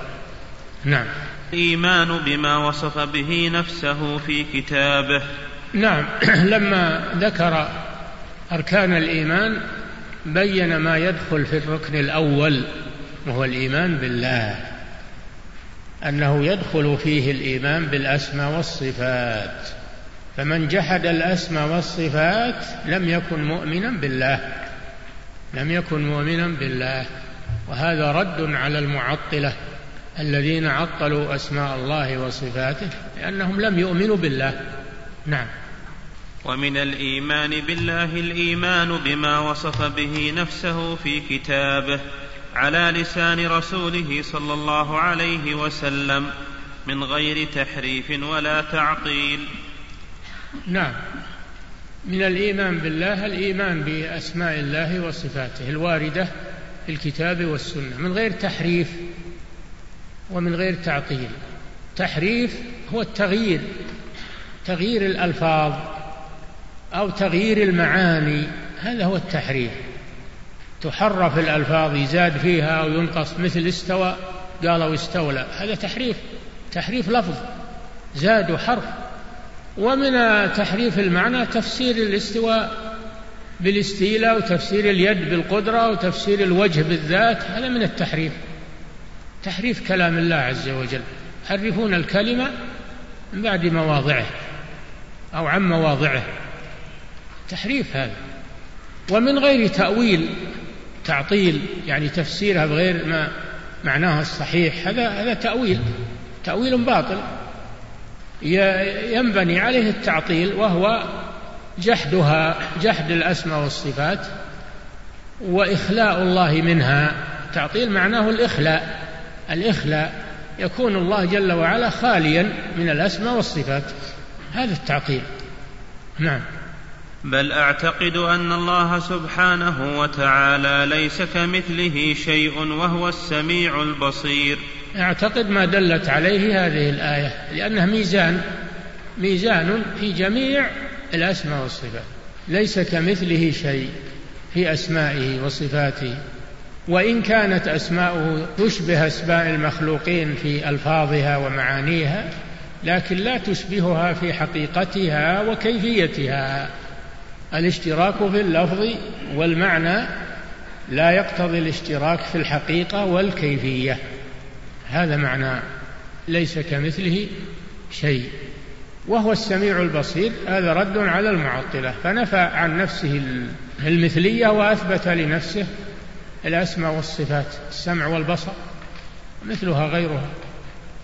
نعم. الإيمان بما وصف به نفسه في كتابه. نعم. لما ذكر أركان الإيمان بين ما يدخل في الركن الأول وهو الإيمان بالله. أنه يدخل فيه الإيمان بالأسماء والصفات. فمن جحد الأسماء والصفات لم يكن مؤمنا بالله. لم يكن مؤمنا بالله. وهذا رد على المعطلة الذين عطلوا أسماء الله وصفاته لأنهم لم يؤمنوا بالله. نعم. ومن الإيمان بالله الإيمان بما وصف به نفسه في كتابه. على لسان رسوله صلى الله عليه وسلم من غير تحريف ولا تعطيل نعم. من الإيمان بالله الإيمان بأسماء الله وصفاته الواردة في الكتاب والسنة من غير تحريف ومن غير تعطيل تحريف هو التغيير تغيير الألفاظ أو تغيير المعاني هذا هو التحريف. تحرف الألفاظ يزاد فيها أو ينقص مثل استوى قالوا استولى. هذا تحريف تحريف لفظ. زادوا حرف. ومن تحريف المعنى تفسير الاستواء بالاستيلاء وتفسير اليد بالقدرة وتفسير الوجه بالذات. هذا من التحريف. تحريف كلام الله عز وجل. يحرفون الكلمة من بعد مواضعه أو عن مواضعه. تحريف هذا. ومن غير تأويل تعطيل يعني تفسيرها بغير ما معناها الصحيح هذا هذا تأويل تأويل باطل. ينبني عليه التعطيل وهو جحدها جحد الأسماء والصفات وإخلاء الله منها. تعطيل معناه الإخلاء الإخلاء يكون الله جل وعلا خاليا من الأسماء والصفات. هذا التعطيل. نعم. بل أعتقد أن الله سبحانه وتعالى ليس كمثله شيء وهو السميع البصير. أعتقد ما دلت عليه هذه الآية لانها ميزان ميزان في جميع الأسماء والصفات. ليس كمثله شيء في أسمائه وصفاته وإن كانت أسماؤه تشبه أسماء المخلوقين في ألفاظها ومعانيها لكن لا تشبهها في حقيقتها وكيفيتها. الاشتراك في اللفظ والمعنى لا يقتضي الاشتراك في الحقيقة والكيفية. هذا معنى ليس كمثله شيء. وهو السميع البصير هذا رد على المعطلة. فنفى عن نفسه المثلية وأثبت لنفسه الأسماء والصفات السمع والبصر مثلها غيرها.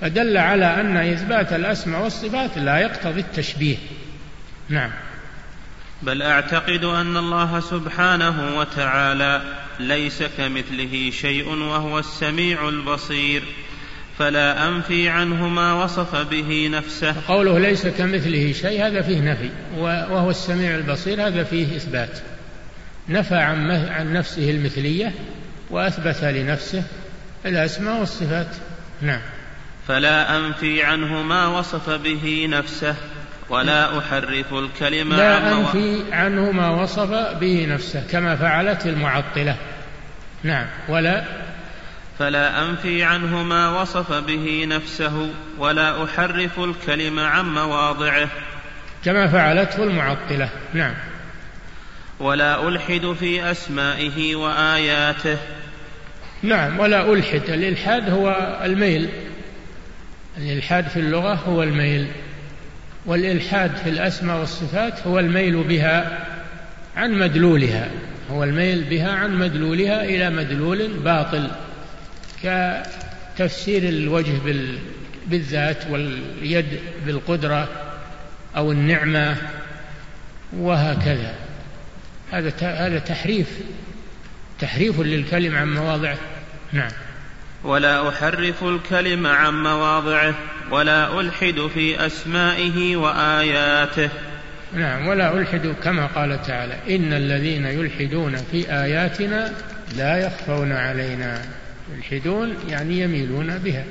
فدل على أن إثبات الأسماء والصفات لا يقتضي التشبيه. نعم. بل أعتقد أن الله سبحانه وتعالى ليس كمثله شيء وهو السميع البصير فلا أنفي عنه ما وصف به نفسه. قوله ليس كمثله شيء هذا فيه نفي وهو السميع البصير هذا فيه إثبات. نفى عن نفسه المثلية وأثبت لنفسه الأسماء والصفات. نعم. فلا أنفي عنه ما وصف به نفسه. ولا أحرف الكلمة لا أنفي عنه ما وصف به نفسه كما فعلت المعطلة. نعم ولا؟ فلا أنفي عنه ما وصف به نفسه ولا أحرف الكلم عن مواضعه. كما فعلته المعطلة. نعم. ولا ألحد في أسمائه وآياته. نعم ولا ألحد. الإلحاد هو الميل. الإلحاد في اللغة هو الميل. والإلحاد في الأسماء والصفات هو الميل بها عن مدلولها هو الميل بها عن مدلولها إلى مدلول باطل كتفسير الوجه بالذات واليد بالقدرة أو النعمة وهكذا. هذا هذا تحريف تحريف للكلم عن مواضعه نعم. ولا أحرف الكلم عن مواضعه ولا ألحد في أسمائه وآياته. نعم ولا ألحد كما قال تعالى إن الذين يلحدون في آياتنا لا يخفون علينا. يلحدون يعني يميلون بها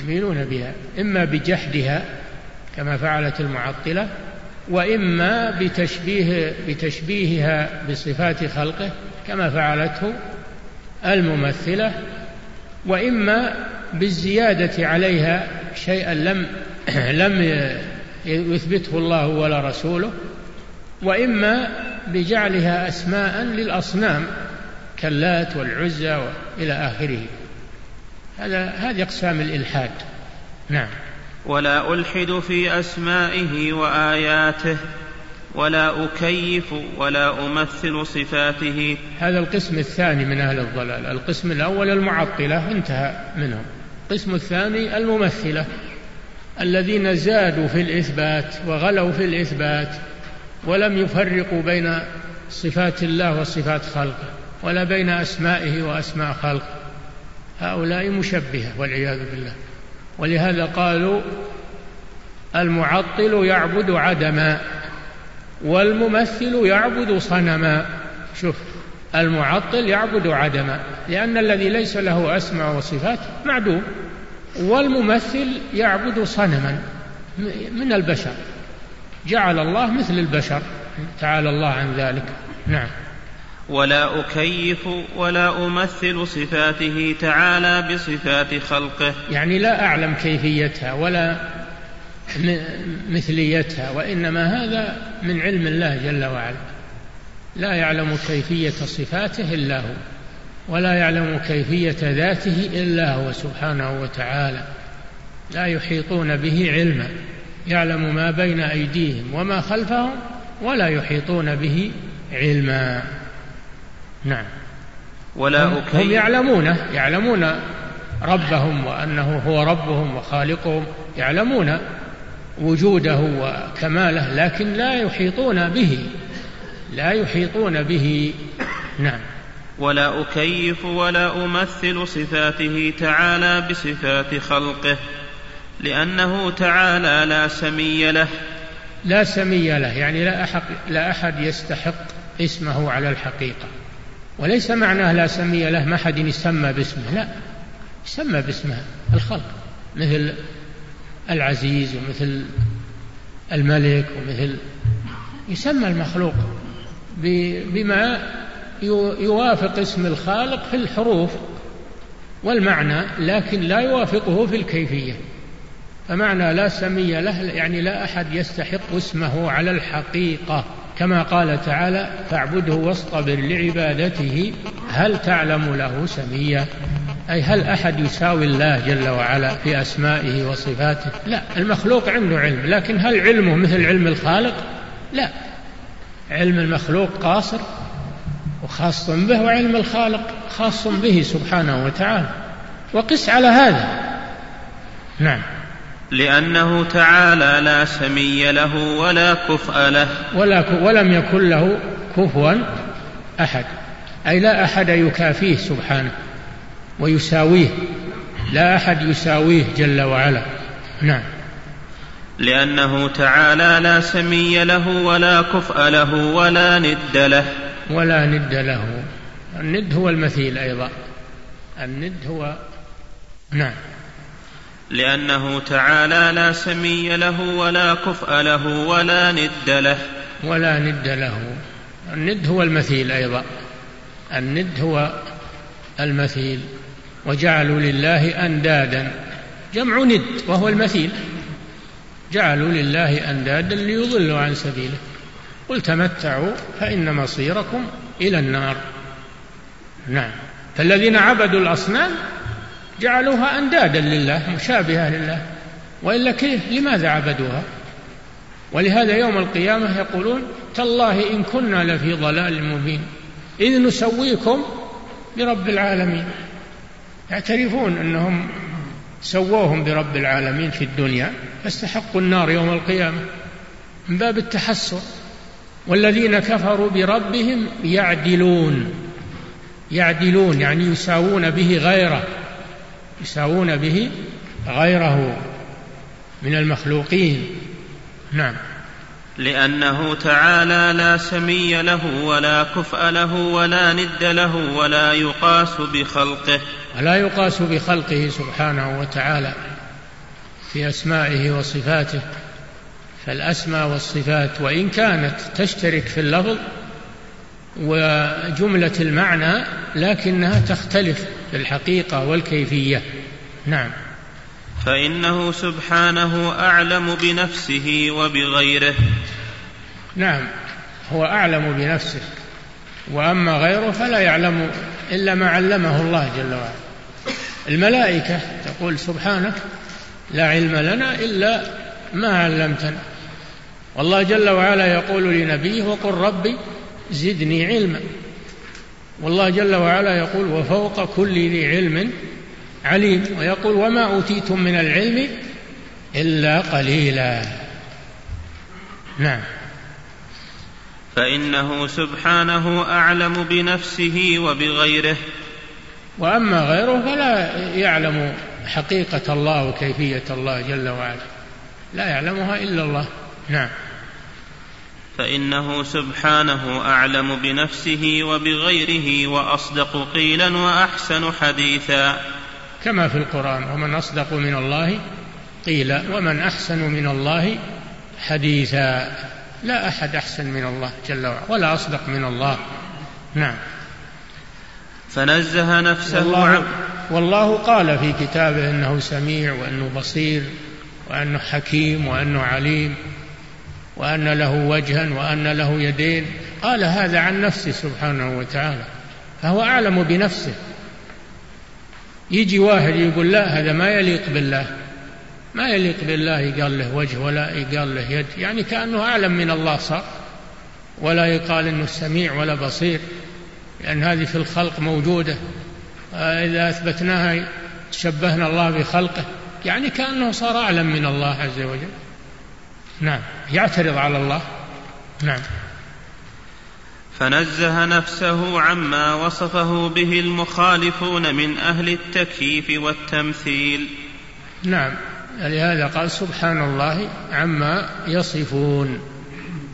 يميلون بها إما بجحدها كما فعلت المعطلة وإما بتشبيه بتشبيهها بصفات خلقه كما فعلته الممثلة وإما بالزيادة عليها شيئا لم لم يثبته الله ولا رسوله وإما بجعلها أسماء للأصنام كاللات والعزى إلى آخره. هذا هذه أقسام الإلحاد. نعم. ولا ألحد في أسمائه وآياته. ولا أكيف ولا أمثل صفاته. هذا القسم الثاني من أهل الضلال. القسم الأول المعطلة انتهى منهم. القسم الثاني الممثلة. الذين زادوا في الإثبات وغلوا في الإثبات ولم يفرقوا بين صفات الله وصفات خلقه ولا بين أسمائه وأسماء خلقه. هؤلاء مشبهة والعياذ بالله. ولهذا قالوا المعطل يعبد عدما. والممثل يعبد صنما. شوف المعطل يعبد عدما لأن الذي ليس له أسماء وصفات معدوم. والممثل يعبد صنما من البشر. جعل الله مثل البشر. تعالى الله عن ذلك. نعم. ولا أكيف ولا أمثل صفاته تعالى بصفات خلقه. يعني لا أعلم كيفيتها ولا مثليتها وإنما هذا من علم الله جل وعلا. لا يعلم كيفية صفاته إلا هو ولا يعلم كيفية ذاته إلا هو سبحانه وتعالى. لا يحيطون به علما يعلم ما بين أيديهم وما خلفهم ولا يحيطون به علما. نعم. ولا هم, هم يعلمونه يعلمون ربهم وأنه هو ربهم وخالقهم يعلمون وجوده وكماله لكن لا يحيطون به. لا يحيطون به. نعم. ولا أكيف ولا أمثل صفاته تعالى بصفات خلقه لأنه تعالى لا سمي له. لا سمي له يعني لا أحد, لا أحد يستحق اسمه على الحقيقة. وليس معناه لا سمي له ما حد يسمى باسمه لا. يسمى باسمه الخلق مثل العزيز ومثل الملك ومثل يسمى المخلوق بما يوافق اسم الخالق في الحروف والمعنى لكن لا يوافقه في الكيفية. فمعنى لا سمي له يعني لا أحد يستحق اسمه على الحقيقة. كما قال تعالى فاعبده واصطبر لعبادته هل تعلم له سميا؟ أي هل أحد يساوي الله جل وعلا في أسمائه وصفاته؟ لا المخلوق عنده علم لكن هل علمه مثل علم الخالق؟ لا. علم المخلوق قاصر وخاص به وعلم الخالق خاص به سبحانه وتعالى. وقس على هذا. نعم. لأنه تعالى لا سمي له ولا كفء له. ولا ولم يكن له كفوا أحد. أي لا أحد يكافيه سبحانه. ويساويه. لا أحد يساويه جل وعلا. نعم. لأنه تعالى لا سمي له ولا كفء له ولا ند له. ولا ند له. الند هو المثيل أيضا. الند هو نعم. لأنه تعالى لا سمي له ولا كفء له ولا ند له. ولا ند له. الند هو المثيل أيضا. الند هو المثيل. وجعلوا لله أندادا. جمع ند وهو المثيل. جعلوا لله أندادا ليضلوا عن سبيله. قل تمتعوا فإن مصيركم إلى النار. نعم. فالذين عبدوا الأصنام جعلوها أندادا لله مشابهة لله. وإلا كيف؟ لماذا عبدوها؟ ولهذا يوم القيامة يقولون تالله إن كنا لفي ضلال مبين. إذ نسويكم برب العالمين. يعترفون أنهم سووهم برب العالمين في الدنيا فاستحقوا النار يوم القيامة من باب التحسر. والذين كفروا بربهم يعدلون يعدلون يعني يساوون به غيره يساوون به غيره من المخلوقين. نعم. لأنه تعالى لا سمي له ولا كفء له ولا ند له ولا يقاس بخلقه. ولا يقاس بخلقه سبحانه وتعالى في أسمائه وصفاته فالأسماء والصفات وإن كانت تشترك في اللفظ وجملة المعنى لكنها تختلف في الحقيقة والكيفية. نعم. فإنه سبحانه أعلم بنفسه وبغيره. نعم. هو أعلم بنفسه وأما غيره فلا يعلم إلا ما علمه الله جل وعلا. الملائكة تقول سبحانك لا علم لنا إلا ما علمتنا. والله جل وعلا يقول لنبيه وقل ربي زدني علما. والله جل وعلا يقول وفوق كل ذي علم عليم. ويقول وما أوتيتم من العلم إلا قليلا. نعم. فإنه سبحانه أعلم بنفسه وبغيره. وأما غيره فلا يعلم حقيقة الله وكيفية الله جل وعلا. لا يعلمها إلا الله. نعم. فإنه سبحانه أعلم بنفسه وبغيره وأصدق قيلا وأحسن حديثا. كما في القرآن ومن أصدق من الله قيلا ومن أحسن من الله حديثا. لا أحد أحسن من الله جل وعلا ولا أصدق من الله. نعم. فنزه نفسه والله, والله قال في كتابه إنه سميع وإنه بصير وإنه حكيم وإنه عليم وأن له وجها وأن له يدين. قال هذا عن نفسه سبحانه وتعالى فهو أعلم بنفسه. يجي واحد يقول لا هذا ما يليق بالله. ما يليق بالله يقال له وجه ولا يقال له يد يعني كأنه أعلم من الله صار. ولا يقال أنه سميع ولا بصير. لأن هذه في الخلق موجودة. إذا أثبتناها شبهنا الله بخلقه يعني كأنه صار أعلم من الله عز وجل. نعم يعترض على الله. نعم. فنزه نفسه عما وصفه به المخالفون من أهل التكييف والتمثيل. نعم لهذا قال سبحان الله عما يصفون.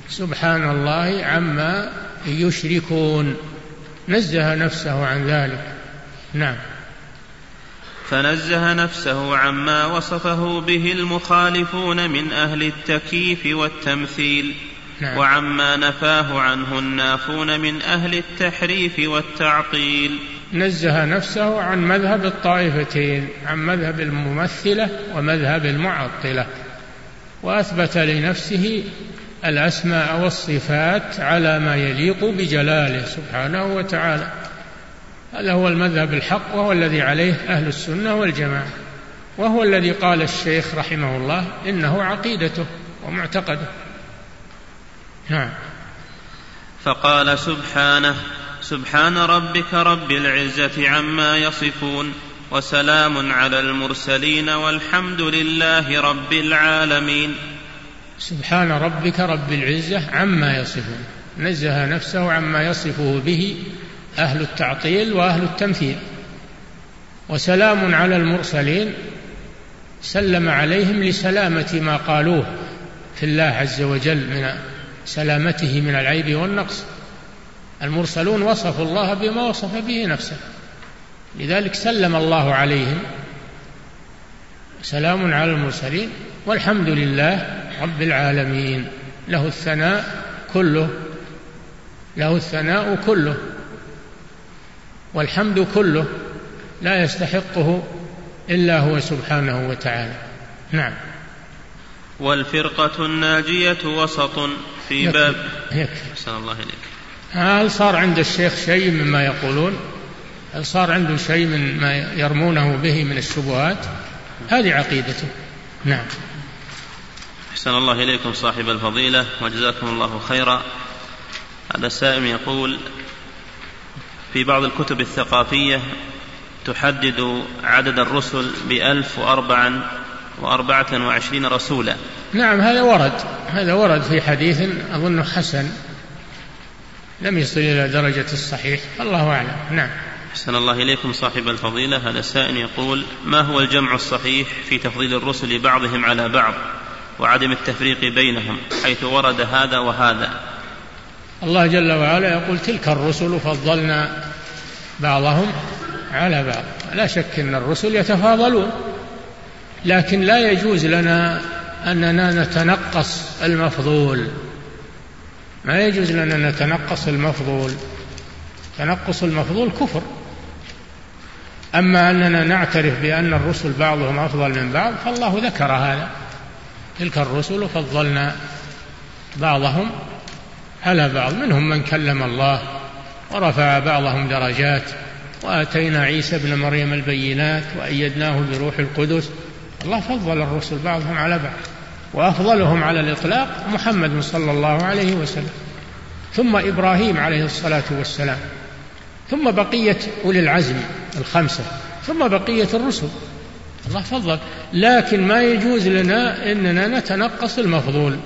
سبحان الله عما يشركون. نزه نفسه عن ذلك. نعم. فنزه نفسه عما وصفه به المخالفون من أهل التكييف والتمثيل نعم. وعما نفاه عنه النافون من أهل التحريف والتعطيل. نزه نفسه عن مذهب الطائفتين عن مذهب الممثلة ومذهب المعطلة وأثبت لنفسه الأسماء والصفات على ما يليق بجلاله سبحانه وتعالى. هذا هو المذهب الحق وهو الذي عليه أهل السنة والجماعة. وهو الذي قال الشيخ رحمه الله إنه عقيدته ومعتقده. نعم. فقال سبحانه سبحان ربك رب العزة عما يصفون وسلام على المرسلين والحمد لله رب العالمين. سبحان ربك رب العزة عما يصفون. نزه نفسه عما يصفه به أهل التعطيل وأهل التمثيل. وسلام على المرسلين سلم عليهم لسلامة ما قالوه في الله عز وجل من سلامته من العيب والنقص. المرسلون وصفوا الله بما وصف به نفسه. لذلك سلم الله عليهم. سلام على المرسلين والحمد لله رب العالمين. له الثناء كله. له الثناء كله. والحمد كله. لا يستحقه إلا هو سبحانه وتعالى. نعم. والفرقة الناجية وسط في يكفي. باب يكفي. أحسن الله إليك. هل صار عند الشيخ شيء مما يقولون؟ هل صار عنده شيء من ما يرمونه به من الشبهات؟ هذه عقيدته. نعم. أحسن الله إليكم صاحب الفضيلة وجزاكم الله خيرا. هذا السائل يقول في بعض الكتب الثقافية تحدد عدد الرسل بألف وأربعا وأربعة وعشرين رسولا. نعم هذا ورد هذا ورد في حديث أظنه حسن لم يصل إلى درجة الصحيح الله أعلم نعم. أحسن الله إليكم صاحب الفضيلة. هذا السائل يقول ما هو الجمع الصحيح في تفضيل الرسل بعضهم على بعض؟ وعدم التفريق بينهم حيث ورد هذا وهذا. الله جل وعلا يقول تلك الرسل فضلنا بعضهم على بعض. لا شك إن الرسل يتفاضلون لكن لا يجوز لنا أننا نتنقص المفضول. ما يجوز لنا نتنقص المفضول. تنقص المفضول كفر. أما أننا نعترف بأن الرسل بعضهم أفضل من بعض فالله ذكر هذا. تلك الرسل فضلنا بعضهم على بعض منهم من كلم الله ورفع بعضهم درجات وآتينا عيسى ابن مريم البينات وأيدناه بروح القدس. الله فضل الرسل بعضهم على بعض وأفضلهم على الإطلاق محمد صلى الله عليه وسلم ثم إبراهيم عليه الصلاة والسلام ثم بقية أولي العزم الخمسة ثم بقية الرسل. الله فضل لكن ما يجوز لنا إننا نتنقص المفضول.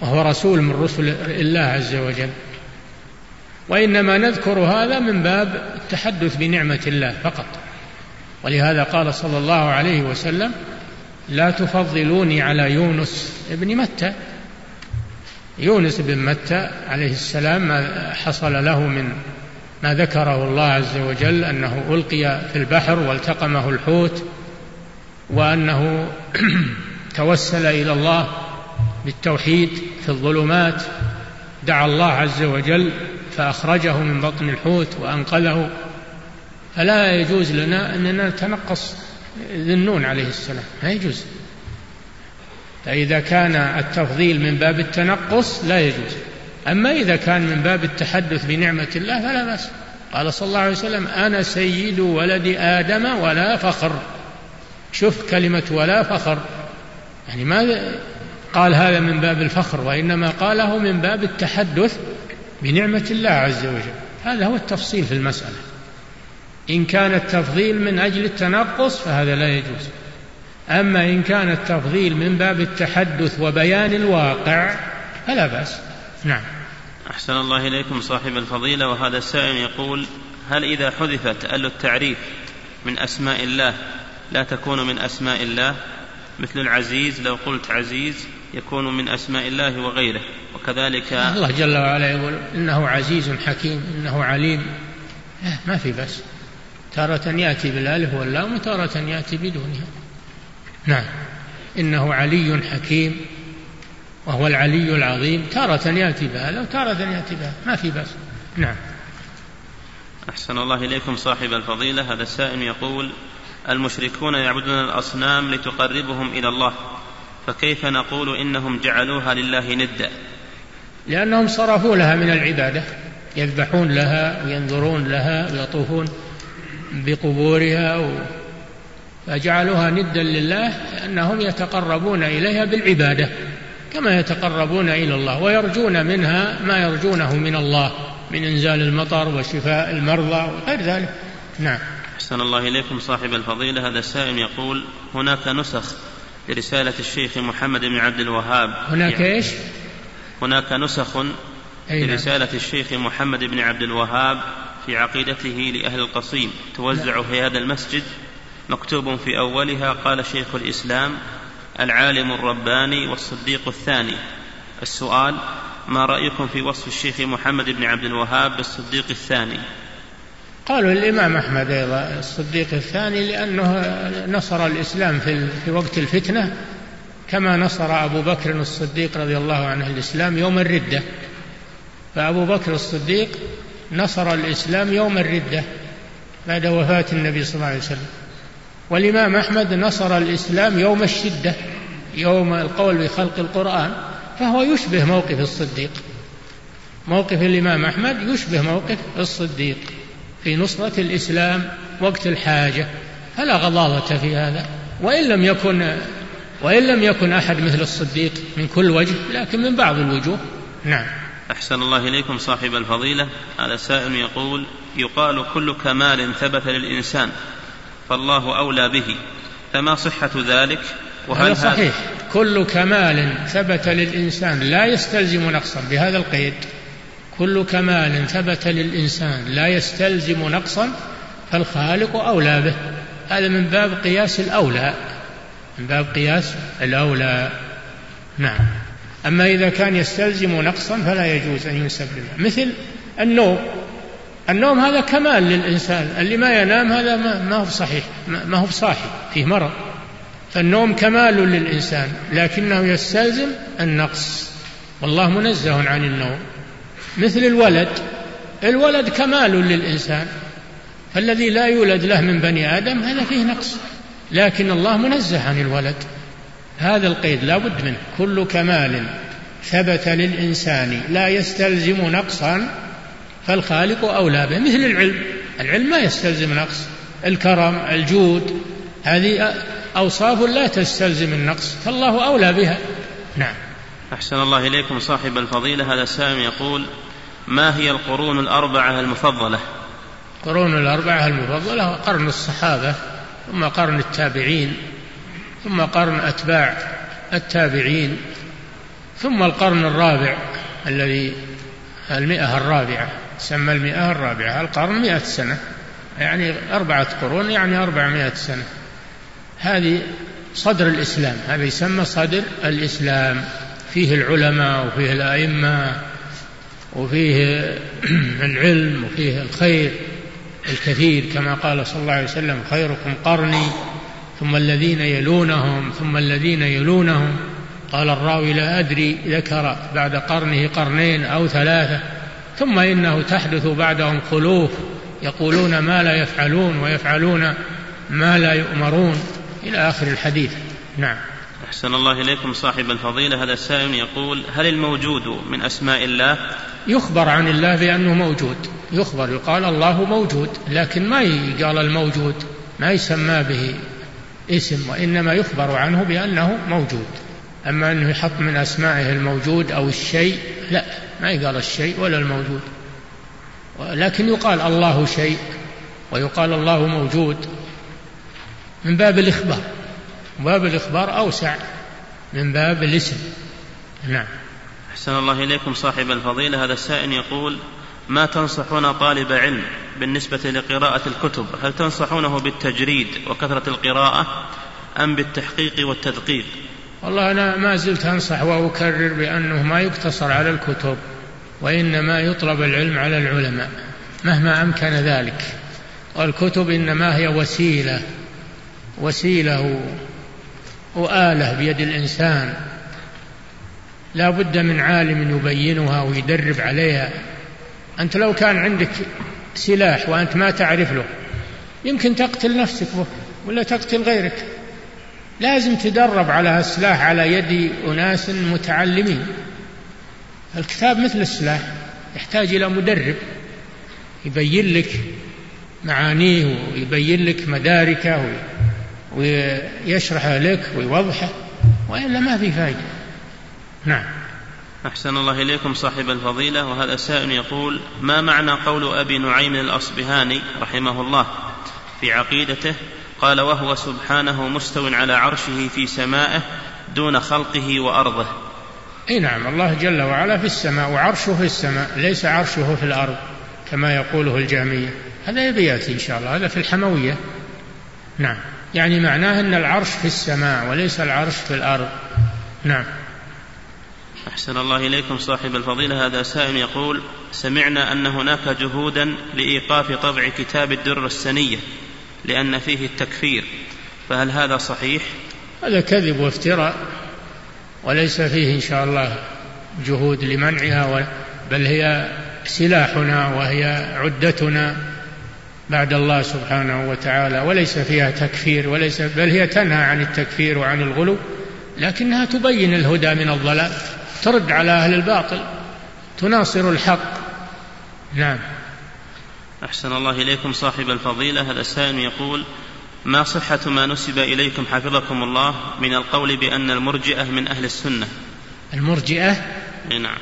وهو رسول من رسل الله عز وجل. وإنما نذكر هذا من باب التحدث بنعمة الله فقط. ولهذا قال صلى الله عليه وسلم لا تفضلوني على يونس ابن متى. يونس بن متى عليه السلام ما حصل له من ما ذكره الله عز وجل أنه ألقي في البحر والتقمه الحوت وأنه توسل إلى الله بالتوحيد في الظلمات دعا الله عز وجل فأخرجه من بطن الحوت وأنقذه. فلا يجوز لنا أننا نتنقص ذنون عليه السلام لا يجوز. فإذا كان التفضيل من باب التنقص لا يجوز. أما إذا كان من باب التحدث بنعمة الله فلا بأس. قال صلى الله عليه وسلم أنا سيد ولد آدم ولا فخر. شوف كلمة ولا فخر. يعني ما قال هذا من باب الفخر وإنما قاله من باب التحدث بنعمة الله عز وجل. هذا هو التفصيل في المسألة. إن كان التفضيل من أجل التنقص فهذا لا يجوز. أما إن كان التفضيل من باب التحدث وبيان الواقع فلا بأس. نعم. أحسن الله إليكم صاحب الفضيلة وهذا السائل يقول هل إذا حذفت أل التعريف من أسماء الله لا تكون من أسماء الله. مثل العزيز لو قلت عزيز يكون من أسماء الله وغيره. وكذلك الله جل وعلا يقول إنه عزيز حكيم إنه عليم. ما في بس. تارة يأتي بالألف واللام وتارة يأتي بدونها. نعم. إنه علي حكيم وهو العلي العظيم. تارة يأتي بهذا وتارة يأتي بهذا ما في بأس نعم. أحسن الله إليكم صاحب الفضيلة. هذا السائل يقول المشركون يعبدون الأصنام لتقربهم إلى الله فكيف نقول إنهم جعلوها لله ندا؟ لأنهم صرفوا لها من العبادة يذبحون لها وينظرون لها ويطوفون بقبورها و... فجعلوها ندا لله أنهم يتقربون إليها بالعبادة كما يتقربون إلى الله ويرجون منها ما يرجونه من الله من إنزال المطر وشفاء المرضى وغير ذلك. نعم. أحسن الله إليكم صاحب الفضيلة. هذا السائل يقول هناك نسخ لرسالة الشيخ محمد بن عبد الوهاب. هناك إيش؟ هناك نسخ لرسالة الشيخ محمد بن عبد الوهاب في عقيدته لأهل القصيم. توزع في هذا المسجد مكتوب في أولها قال شيخ الإسلام العالم الرباني والصديق الثاني. السؤال ما رأيكم في وصف الشيخ محمد بن عبد الوهاب بالصديق الثاني؟ قالوا الإمام أحمد أيضا الصديق الثاني لأنه نصر الإسلام في, في وقت الفتنة كما نصر أبو بكر الصديق رضي الله عنه الإسلام يوم الردة. فأبو بكر الصديق نصر الإسلام يوم الردة بعد وفاة النبي صلى الله عليه وسلم. والإمام أحمد نصر الإسلام يوم الشدة يوم القول بخلق القرآن فهو يشبه موقف الصديق. موقف الإمام أحمد يشبه موقف الصديق. في نصرة الإسلام وقت الحاجة فلا غضاضة في هذا. وإن لم يكن وإن لم يكن أحد مثل الصديق من كل وجه لكن من بعض الوجوه. نعم. أحسن الله إليكم صاحب الفضيلة. هذا سائل يقول يقال كل كمال ثبت للإنسان فالله أولى به. فما صحة ذلك؟ وهل هذا صحيح. كل كمال ثبت للإنسان لا يستلزم نقصا بهذا القيد. كل كمال ثبت للإنسان لا يستلزم نقصا فالخالق أولى به. هذا من باب قياس الأولى. من باب قياس الأولى. نعم. أما إذا كان يستلزم نقصا فلا يجوز أن ينسب لله مثل النوم. النوم هذا كمال للإنسان. اللي ما ينام هذا ما هو صحيح. ما هو صاحي. فيه مرض. فالنوم كمال للإنسان. لكنه يستلزم النقص. والله منزه عن النوم. مثل الولد. الولد كمال للإنسان. فالذي لا يولد له من بني آدم هذا فيه نقص. لكن الله منزه عن الولد. هذا القيد لا بد منه. كل كمال ثبت للإنسان لا يستلزم نقصا فالخالق أولى به. مثل العلم. العلم ما يستلزم نقص. الكرم الجود هذه أوصاف لا تستلزم النقص. فالله أولى بها. نعم. أحسن الله إليكم صاحب الفضيلة. هذا سائل يقول ما هي القرون الأربعة المفضلة؟ القرون الأربعة المفضلة قرن الصحابة ثم قرن التابعين ثم قرن أتباع التابعين ثم القرن الرابع الذي المئة الرابعة سمى المئة الرابعة القرن مئة سنة يعني أربعة قرون يعني أربعمائة سنة. هذه صدر الإسلام هذا يسمى صدر الإسلام فيه العلماء وفيه الأئمة. وفيه العلم وفيه الخير الكثير كما قال صلى الله عليه وسلم خيركم قرني ثم الذين يلونهم ثم الذين يلونهم. قال الراوي لا أدري ذكر بعد قرنه قرنين أو ثلاثة ثم إنه تحدث بعدهم خلوف يقولون ما لا يفعلون ويفعلون ما لا يؤمرون. إلى آخر الحديث. نعم. أحسن الله إليكم صاحب الفضيلة. هذا السائل يقول هل الموجود من أسماء الله يخبر عن الله بأنه موجود. يخبر يقال الله موجود لكن ما يقال الموجود ما يسمى به اسم وإنما يخبر عنه بأنه موجود. أما أنه يحط من أسمائه الموجود أو الشيء لا ما يقال الشيء ولا الموجود. لكن يقال الله شيء ويقال الله موجود. من باب الإخبار باب الإخبار أوسع من باب الاسم. نعم. أحسن الله إليكم صاحب الفضيلة. هذا السائل يقول ما تنصحون طالب علم بالنسبة لقراءة الكتب؟ هل تنصحونه بالتجريد وكثرة القراءة أم بالتحقيق والتدقيق? والله أنا ما زلت أنصح وأكرر بأنه ما يقتصر على الكتب وإنما يطلب العلم على العلماء. مهما أمكن ذلك. والكتب إنما هي وسيلة وسيلة وآلة بيد الإنسان. لا بد من عالم يبينها ويدرب عليها. أنت لو كان عندك سلاح وأنت ما تعرف له يمكن تقتل نفسك ولا تقتل غيرك. لازم تدرب على السلاح على يد أناس متعلمين. الكتاب مثل السلاح يحتاج إلى مدرب يبين لك معانيه ويبين لك مداركه ويشرحه لك ويوضحه وإلا ما في فائدة نعم. أحسن الله إليكم صاحب الفضيلة وهذا سائل يقول ما معنى قول أبي نعيم الأصبهاني رحمه الله في عقيدته؟ قال وهو سبحانه مستو على عرشه في سمائه دون خلقه وأرضه. إي نعم الله جل وعلا في السماء وعرشه في السماء ليس عرشه في الأرض كما يقوله الجهميه هذا يبي يأتي إن شاء الله هذا في الحموية. نعم يعني معناه أن العرش في السماء وليس العرش في الأرض. نعم. أحسن الله إليكم صاحب الفضيلة هذا سائل يقول سمعنا أن هناك جهودا لإيقاف طبع كتاب الدر السنية لأن فيه التكفير فهل هذا صحيح؟ هذا كذب وافتراء وليس فيه إن شاء الله جهود لمنعها بل هي سلاحنا وهي عدتنا بعد الله سبحانه وتعالى وليس فيها تكفير وليس بل هي تنهى عن التكفير وعن الغلو لكنها تبين الهدى من الضلال ترد على أهل الباطل تناصر الحق. نعم. أحسن الله إليكم صاحب الفضيلة. هذا السائل يقول ما صحة ما نسب إليكم حفظكم الله من القول بأن المرجئة من أهل السنة؟ المرجئة؟ نعم.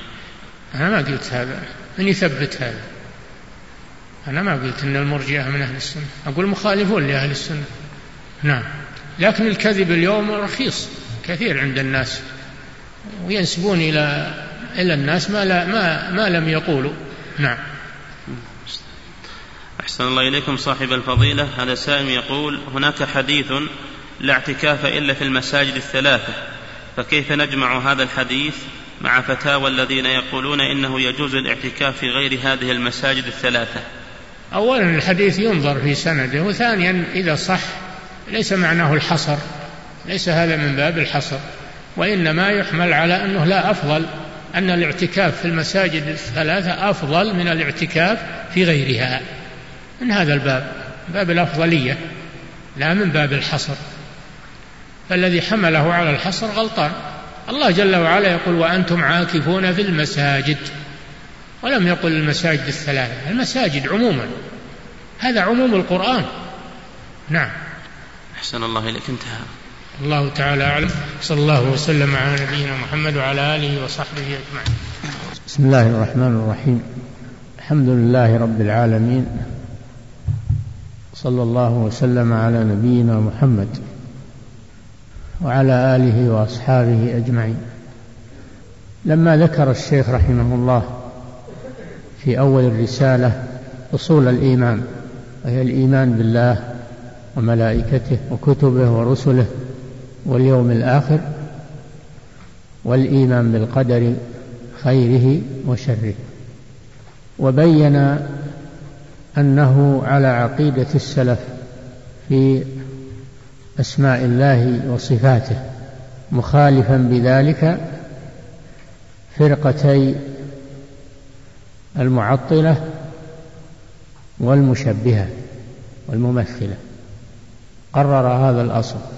أنا ما قلت هذا. من يثبت هذا؟ أنا ما قلت أن المرجئة من أهل السنة. أقول مخالفون لأهل السنة. نعم. لكن الكذب اليوم رخيص كثير عند الناس. وينسبون إلى إلى الناس ما لا ما ما لم يقولوا. نعم. أحسن الله إليكم صاحب الفضيلة. هذا سائل يقول هناك حديث لا اعتكاف إلا في المساجد الثلاثة فكيف نجمع هذا الحديث مع فتاوى الذين يقولون إنه يجوز الاعتكاف في غير هذه المساجد الثلاثة؟ أولا الحديث ينظر في سنده وثانيا إذا صح ليس معناه الحصر ليس هذا من باب الحصر. وإنما يحمل على أنه لا أفضل أن الاعتكاف في المساجد الثلاثة أفضل من الاعتكاف في غيرها. من هذا الباب؟ باب الأفضلية لا من باب الحصر. فالذي حمله على الحصر غلطان. الله جل وعلا يقول وأنتم عاكفون في المساجد ولم يقل المساجد الثلاثة المساجد عموما. هذا عموم القرآن. نعم. أحسن الله إليك انتهى. الله تعالى أعلم. صلى الله وسلم على نبينا محمد وعلى آله وصحبه أجمعين. بسم الله الرحمن الرحيم. الحمد لله رب العالمين. صلى الله وسلم على نبينا محمد وعلى آله وأصحابه أجمعين. لما ذكر الشيخ رحمه الله في أول الرسالة أصول الإيمان وهي الإيمان بالله وملائكته وكتبه ورسله واليوم الآخر والإيمان بالقدر خيره وشره. وبين أنه على عقيدة السلف في أسماء الله وصفاته مخالفا بذلك فرقتي المعطلة والمشبهة والممثلة. قرر هذا الأصل.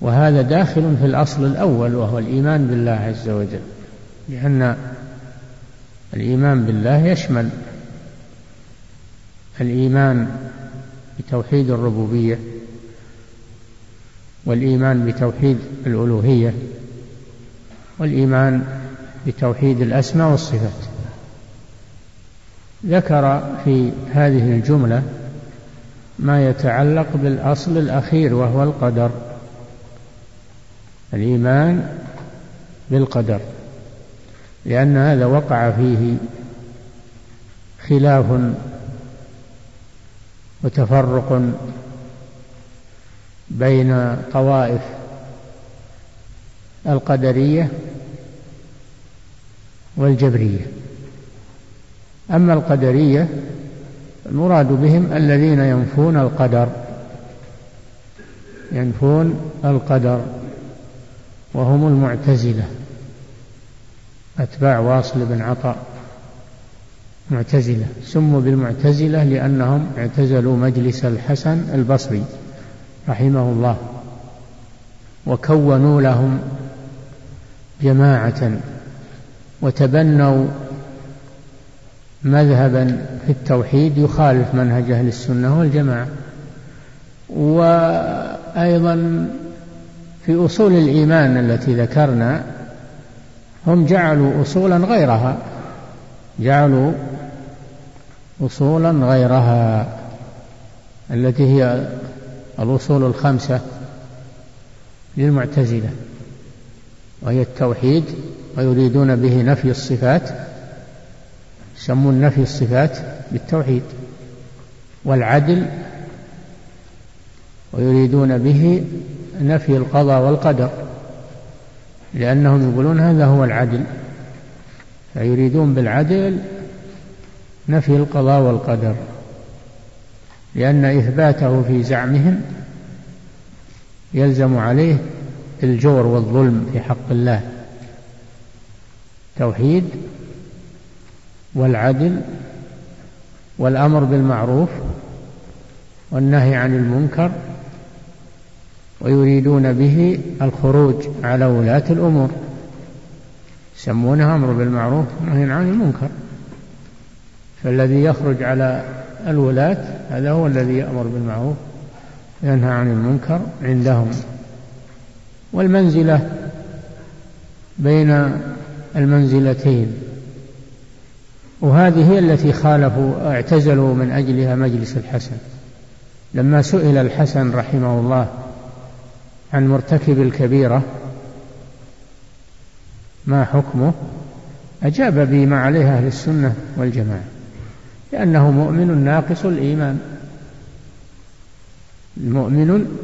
وهذا داخل في الأصل الأول وهو الإيمان بالله عز وجل. لأن الإيمان بالله يشمل الإيمان بتوحيد الربوبية والإيمان بتوحيد الألوهية والإيمان بتوحيد الأسماء والصفات. ذكر في هذه الجملة ما يتعلق بالأصل الأخير وهو القدر. الإيمان بالقدر لأن هذا وقع فيه خلاف وتفرق بين طوائف القدرية والجبرية. أما القدرية المراد بهم الذين ينفون القدر ينفون القدر. وهم المعتزلة. أتباع واصل بن عطاء. معتزلة. سموا بالمعتزلة لأنهم اعتزلوا مجلس الحسن البصري رحمه الله. وكونوا لهم جماعة وتبنوا مذهبا في التوحيد يخالف منهج أهل السنة والجماعة. وأيضا في أصول الإيمان التي ذكرنا هم جعلوا أصولا غيرها. جعلوا أصولا غيرها التي هي الأصول الخمسة للمعتزلة وهي التوحيد ويريدون به نفي الصفات يسمون نفي الصفات بالتوحيد والعدل ويريدون به نفي القضاء والقدر. لأنهم يقولون هذا هو العدل. فيريدون بالعدل نفي القضاء والقدر. لأن إثباته في زعمهم يلزم عليه الجور والظلم في حق الله. توحيد والعدل والأمر بالمعروف والنهي عن المنكر ويريدون به الخروج على ولاة الأمور. يسمونها أمر بالمعروف ونهي عن المنكر. فالذي يخرج على الولاة هذا هو الذي يأمر بالمعروف ينهى عن المنكر عندهم. والمنزلة بين المنزلتين. وهذه هي التي خالفوا اعتزلوا من أجلها مجلس الحسن. لما سئل الحسن رحمه الله عن مرتكب الكبيرة. ما حكمه؟ أجاب بما عليه أهل السنة والجماعة لأنه مؤمن ناقص الإيمان. المؤمن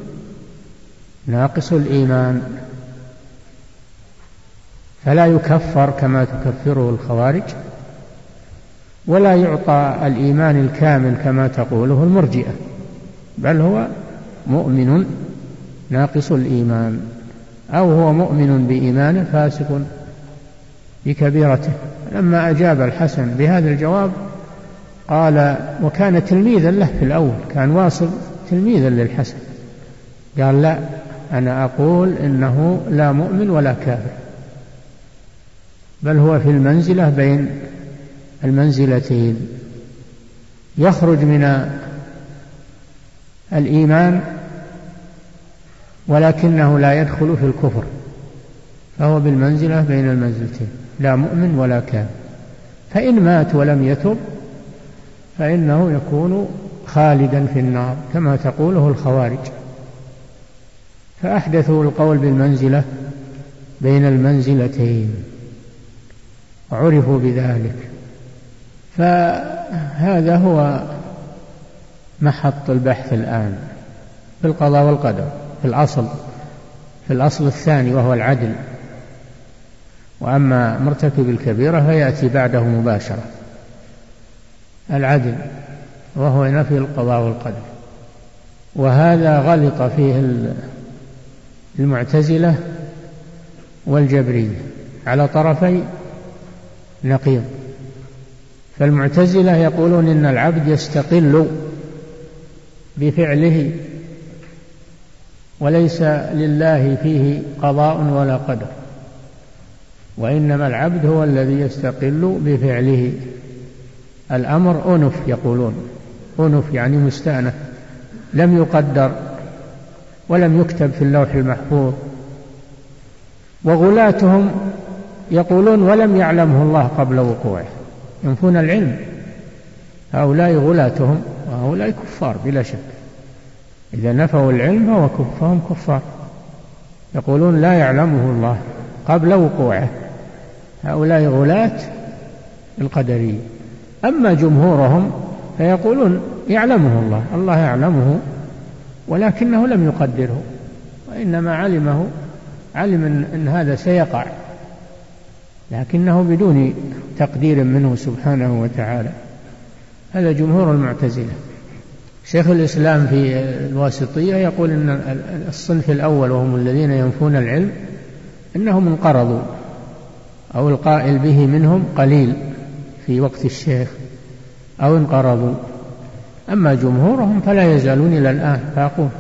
ناقص الإيمان. فلا يكفر كما تكفره الخوارج ولا يعطى الإيمان الكامل كما تقوله المرجئة بل هو مؤمن ناقص الإيمان. أو هو مؤمن بإيمانه فاسق بكبيرته. لما أجاب الحسن بهذا الجواب قال وكان تلميذا له في الأول كان واصل تلميذا للحسن. قال لا أنا أقول إنه لا مؤمن ولا كافر. بل هو في المنزلة بين المنزلتين. يخرج من الإيمان ولكنه لا يدخل في الكفر فهو بالمنزلة بين المنزلتين لا مؤمن ولا كافر. فإن مات ولم يتب فإنه يكون خالدا في النار كما تقوله الخوارج. فأحدثوا القول بالمنزلة بين المنزلتين وعرفوا بذلك. فهذا هو محط البحث الآن في القضاء والقدر. في الأصل في الأصل الثاني وهو العدل. وأما مرتكب الكبيرة فيأتي بعده مباشرة. العدل وهو نفي القضاء والقدر. وهذا غلط فيه المعتزلة والجبرية. على طرفي نقيض. فالمعتزلة يقولون إن العبد يستقل بفعله وليس لله فيه قضاء ولا قدر. وإنما العبد هو الذي يستقل بفعله. الأمر أنف يقولون. أنف يعني مستأنف. لم يقدر ولم يكتب في اللوح المحفوظ. وغلاتهم يقولون ولم يعلمه الله قبل وقوعه. ينفون العلم. هؤلاء غلاتهم وهؤلاء كفار بلا شك. إذا نفوا العلم فهو فهم كفار. يقولون لا يعلمه الله قبل وقوعه. هؤلاء غلاة القدرية. أما جمهورهم فيقولون يعلمه الله الله يعلمه ولكنه لم يقدره وإنما علمه علم إن هذا سيقع لكنه بدون تقدير منه سبحانه وتعالى. هذا جمهور المعتزلة. شيخ الإسلام في الواسطية يقول أن الصنف الأول وهم الذين ينفون العلم إنهم انقرضوا أو القائل به منهم قليل في وقت الشيخ أو انقرضوا. أما جمهورهم فلا يزالون إلى الآن باقون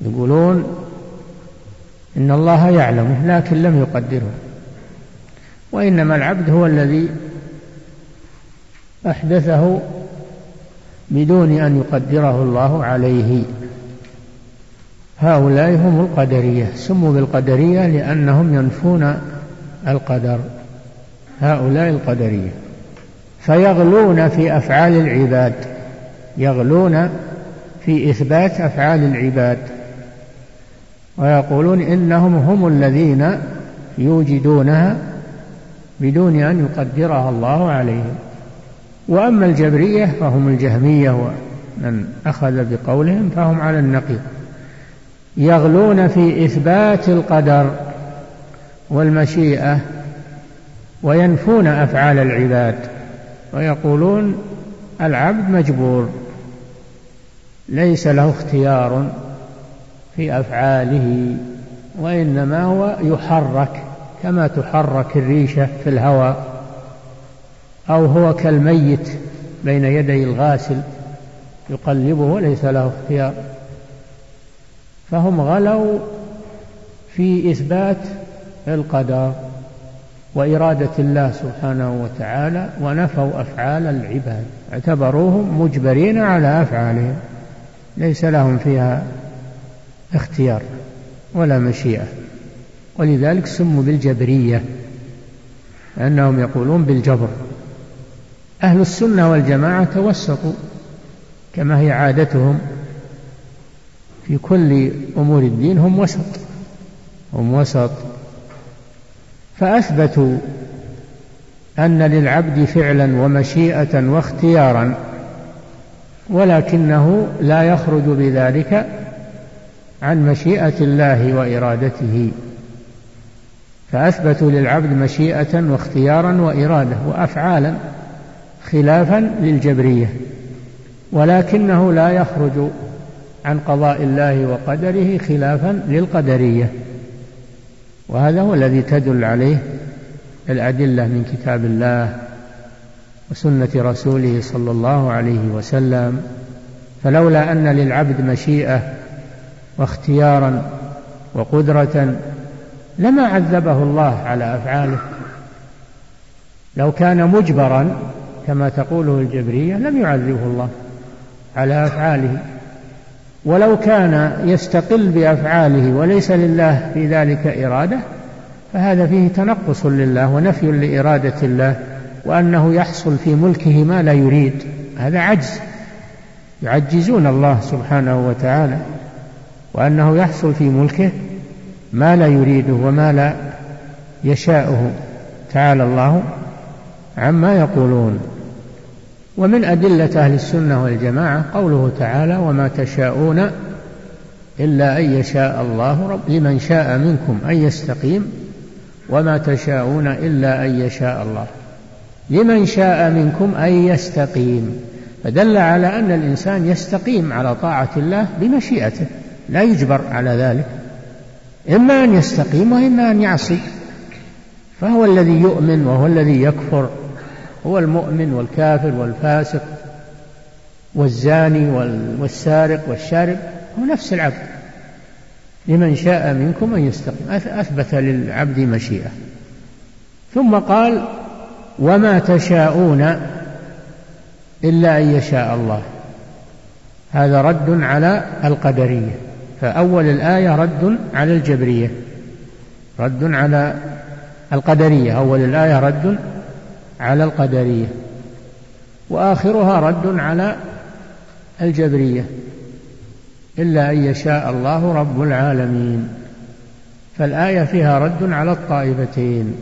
يقولون إن الله يعلمه لكن لم يقدره. وإنما العبد هو الذي أحدثه بدون أن يقدره الله عليه. هؤلاء هم القدرية. سموا بالقدرية لأنهم ينفون القدر. هؤلاء القدرية. فيغلون في أفعال العباد. يغلون في إثبات أفعال العباد. ويقولون إنهم هم الذين يوجدونها بدون أن يقدرها الله عليهم. وأما الجبرية فهم الجهمية ومن أخذ بقولهم فهم على النقيض. يغلون في إثبات القدر والمشيئة وينفون أفعال العباد ويقولون العبد مجبور ليس له اختيار في أفعاله وإنما هو يحرك كما تحرك الريشة في الهواء. أو هو كالميت بين يدي الغاسل يقلبه وليس له اختيار. فهم غلوا في إثبات القدر وإرادة الله سبحانه وتعالى ونفوا أفعال العباد. اعتبروهم مجبرين على أفعالهم. ليس لهم فيها اختيار ولا مشيئة. ولذلك سموا بالجبرية لأنهم يقولون بالجبر. أهل السنة والجماعة توسطوا كما هي عادتهم في كل أمور الدين هم وسط هم وسط. فأثبتوا أن للعبد فعلا ومشيئة واختيارا ولكنه لا يخرج بذلك عن مشيئة الله وإرادته. فأثبتوا للعبد مشيئة واختيارا وإرادة وأفعالا. خلافا للجبرية ولكنه لا يخرج عن قضاء الله وقدره خلافا للقدرية. وهذا هو الذي تدل عليه الأدلة من كتاب الله وسنة رسوله صلى الله عليه وسلم. فلولا أن للعبد مشيئة واختيارا وقدرة لما عذبه الله على أفعاله. لو كان مجبرا كما تقوله الجبرية لم يعذبه الله على أفعاله. ولو كان يستقل بأفعاله وليس لله في ذلك إرادة فهذا فيه تنقص لله ونفي لإرادة الله وأنه يحصل في ملكه ما لا يريد. هذا عجز. يعجزون الله سبحانه وتعالى وأنه يحصل في ملكه ما لا يريده وما لا يشاءه تعالى الله عما يقولون. ومن أدلة أهل السنة والجماعة قوله تعالى وما تشاءون إلا أن يشاء الله رب لمن شاء منكم أن يستقيم وما تشاءون إلا أن يشاء الله لمن شاء منكم أن يستقيم. فدل على أن الإنسان يستقيم على طاعة الله بمشيئته لا يجبر على ذلك. إما أن يستقيم وإما أن يعصي فهو الذي يؤمن وهو الذي يكفر. هو المؤمن والكافر والفاسق والزاني والسارق والشارب هو نفس العبد. لمن شاء منكم أن يستقيم. أثبت للعبد مشيئة. ثم قال وما تشاءون إلا أن يشاء الله. هذا رد على القدرية. فأول الآية رد على الجبرية. رد على القدرية. أول الآية رد على القدرية وآخرها رد على الجبرية إلا أن يشاء الله رب العالمين. فالآية فيها رد على الطائفتين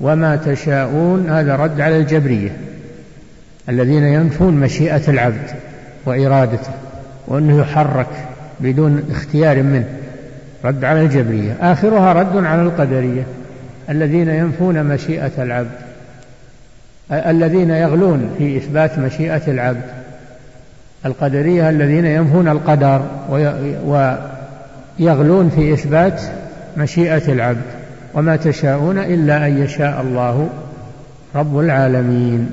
وما تشاءون هذا رد على الجبرية الذين ينفون مشيئة العبد وإرادته وأنه يحرك بدون اختيار منه رد على الجبرية. آخرها رد على القدرية الذين ينفون مشيئة العبد الذين يغلون في إثبات مشيئة العبد القدرية الذين ينفون القدر ويغلون في إثبات مشيئة العبد وما تشاءون إلا أن يشاء الله رب العالمين.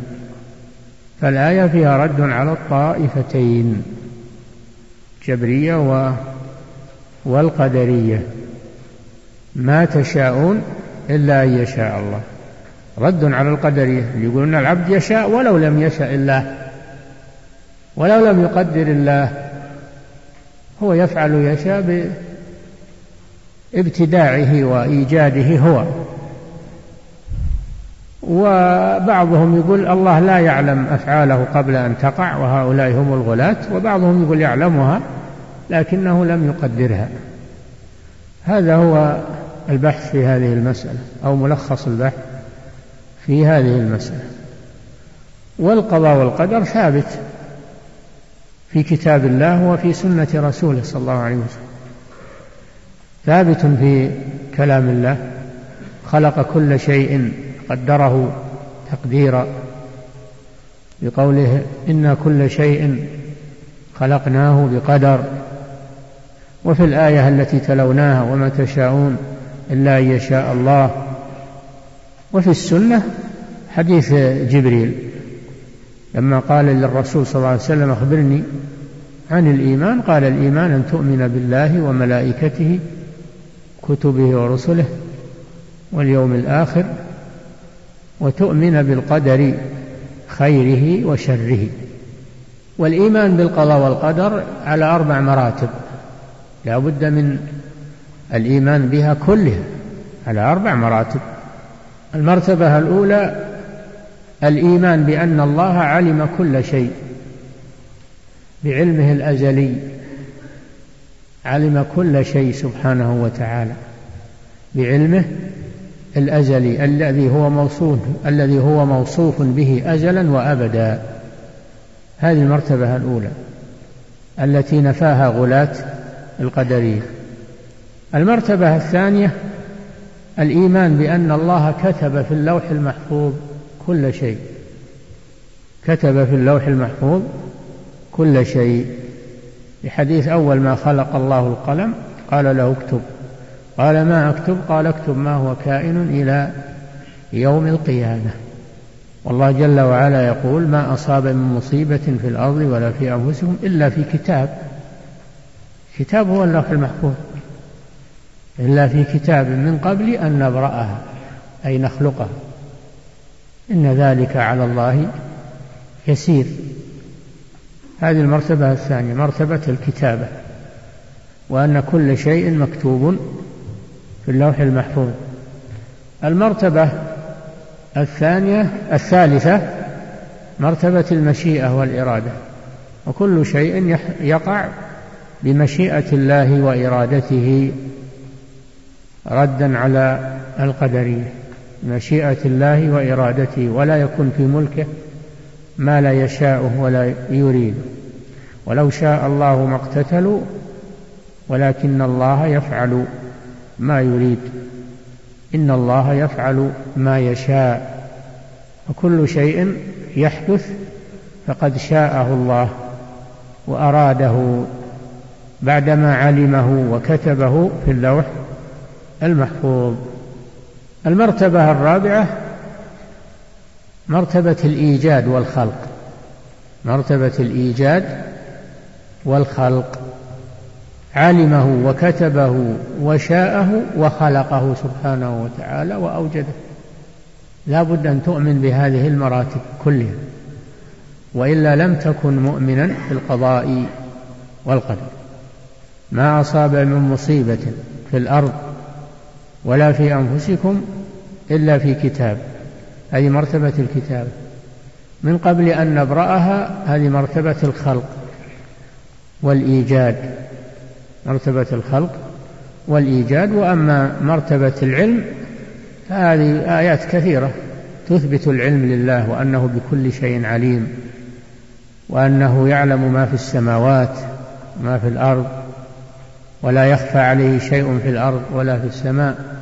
فالآية فيها رد على الطائفتين الجبرية والقدرية. ما تشاءون إلا أن يشاء الله. رد على القدرية يقولون العبد يشاء ولو لم يشاء الله ولو لم يقدر الله. هو يفعل يشاء بابتداعه وإيجاده هو. وبعضهم يقول الله لا يعلم أفعاله قبل أن تقع وهؤلاء هم الغلاة وبعضهم يقول يعلمها لكنه لم يقدرها. هذا هو البحث في هذه المسألة أو ملخص البحث. في هذه المسألة. والقضاء والقدر ثابت في كتاب الله وفي سنة رسوله صلى الله عليه وسلم. ثابت في كلام الله. خلق كل شيء قدره تقديرا. بقوله إنا كل شيء خلقناه بقدر. وفي الآية التي تلوناها وما تشاءون إلا أن يشاء الله. وفي السنة حديث جبريل لما قال للرسول صلى الله عليه وسلم أخبرني عن الإيمان قال الإيمان أن تؤمن بالله وملائكته كتبه ورسله واليوم الآخر وتؤمن بالقدر خيره وشره. والإيمان بالقضاء والقدر على أربع مراتب لا بد من الإيمان بها كلها على أربع مراتب. المرتبة الأولى الإيمان بأن الله علم كل شيء بعلمه الأزلي علم كل شيء سبحانه وتعالى بعلمه الأزلي الذي هو موصوف الذي هو موصوف به أزلا وأبدا. هذه المرتبة الأولى التي نفاها غلاة القدرية. المرتبة الثانية الإيمان بأن الله كتب في اللوح المحفوظ كل شيء. كتب في اللوح المحفوظ كل شيء. لحديث أول ما خلق الله القلم قال له اكتب. قال ما أكتب؟ قال اكتب ما هو كائن إلى يوم القيامة. والله جل وعلا يقول ما أصاب من مصيبة في الأرض ولا في أنفسكم إلا في كتاب. كتاب هو اللوح المحفوظ. إلا في كتاب من قبل أن نبرأها أي نخلقها إن ذلك على الله يسير. هذه المرتبة الثانية مرتبة الكتابة وأن كل شيء مكتوب في اللوح المحفوظ. المرتبة الثانية الثالثة مرتبة المشيئة والإرادة وكل شيء يقع بمشيئة الله وإرادته. ردا على القدرية مشيئة الله وإرادته ولا يكون في ملكه ما لا يشاء ولا يريد. ولو شاء الله ما اقتتلوا ولكن الله يفعل ما يريد. إن الله يفعل ما يشاء وكل شيء يحدث فقد شاءه الله وأراده. بعدما علمه وكتبه في اللوح المحفوظ. المرتبة الرابعة مرتبة الإيجاد والخلق. مرتبة الإيجاد والخلق. علمه وكتبه وشاءه وخلقه سبحانه وتعالى وأوجده. لا بد أن تؤمن بهذه المراتب كلها. وإلا لم تكن مؤمنا في القضاء والقدر. ما أصاب من مصيبة في الأرض ولا في أنفسكم إلا في كتاب هذه مرتبة الكتاب. من قبل أن نبرأها هذه مرتبة الخلق والإيجاد مرتبة الخلق والإيجاد. وأما مرتبة العلم فهذه آيات كثيرة تثبت العلم لله وأنه بكل شيء عليم وأنه يعلم ما في السماوات وما في الأرض ولا يخفى عليه شيء في الأرض ولا في السماء.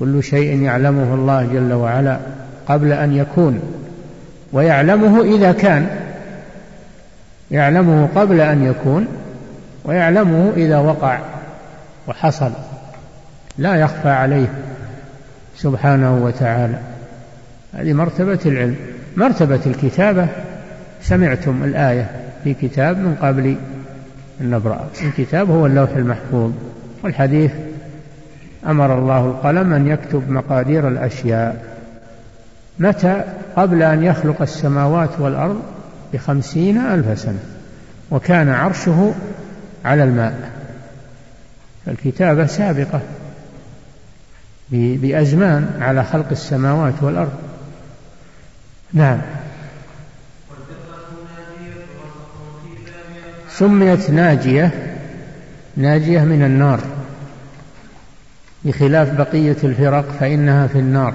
كل شيء يعلمه الله جل وعلا قبل أن يكون ويعلمه إذا كان يعلمه قبل أن يكون ويعلمه إذا وقع وحصل لا يخفى عليه سبحانه وتعالى. هذه مرتبة العلم. مرتبة الكتابة. سمعتم الآية في كتاب من قبل النبرأ الكتاب هو اللوح المحفوظ والحديث أمر الله القلم أن يكتب مقادير الأشياء. متى؟ قبل أن يخلق السماوات والأرض بخمسين ألف سنة وكان عرشه على الماء. الكتابة سابقة بأزمان على خلق السماوات والأرض. نعم. سميت ناجية ناجية من النار. بخلاف بقية الفرق فإنها في النار.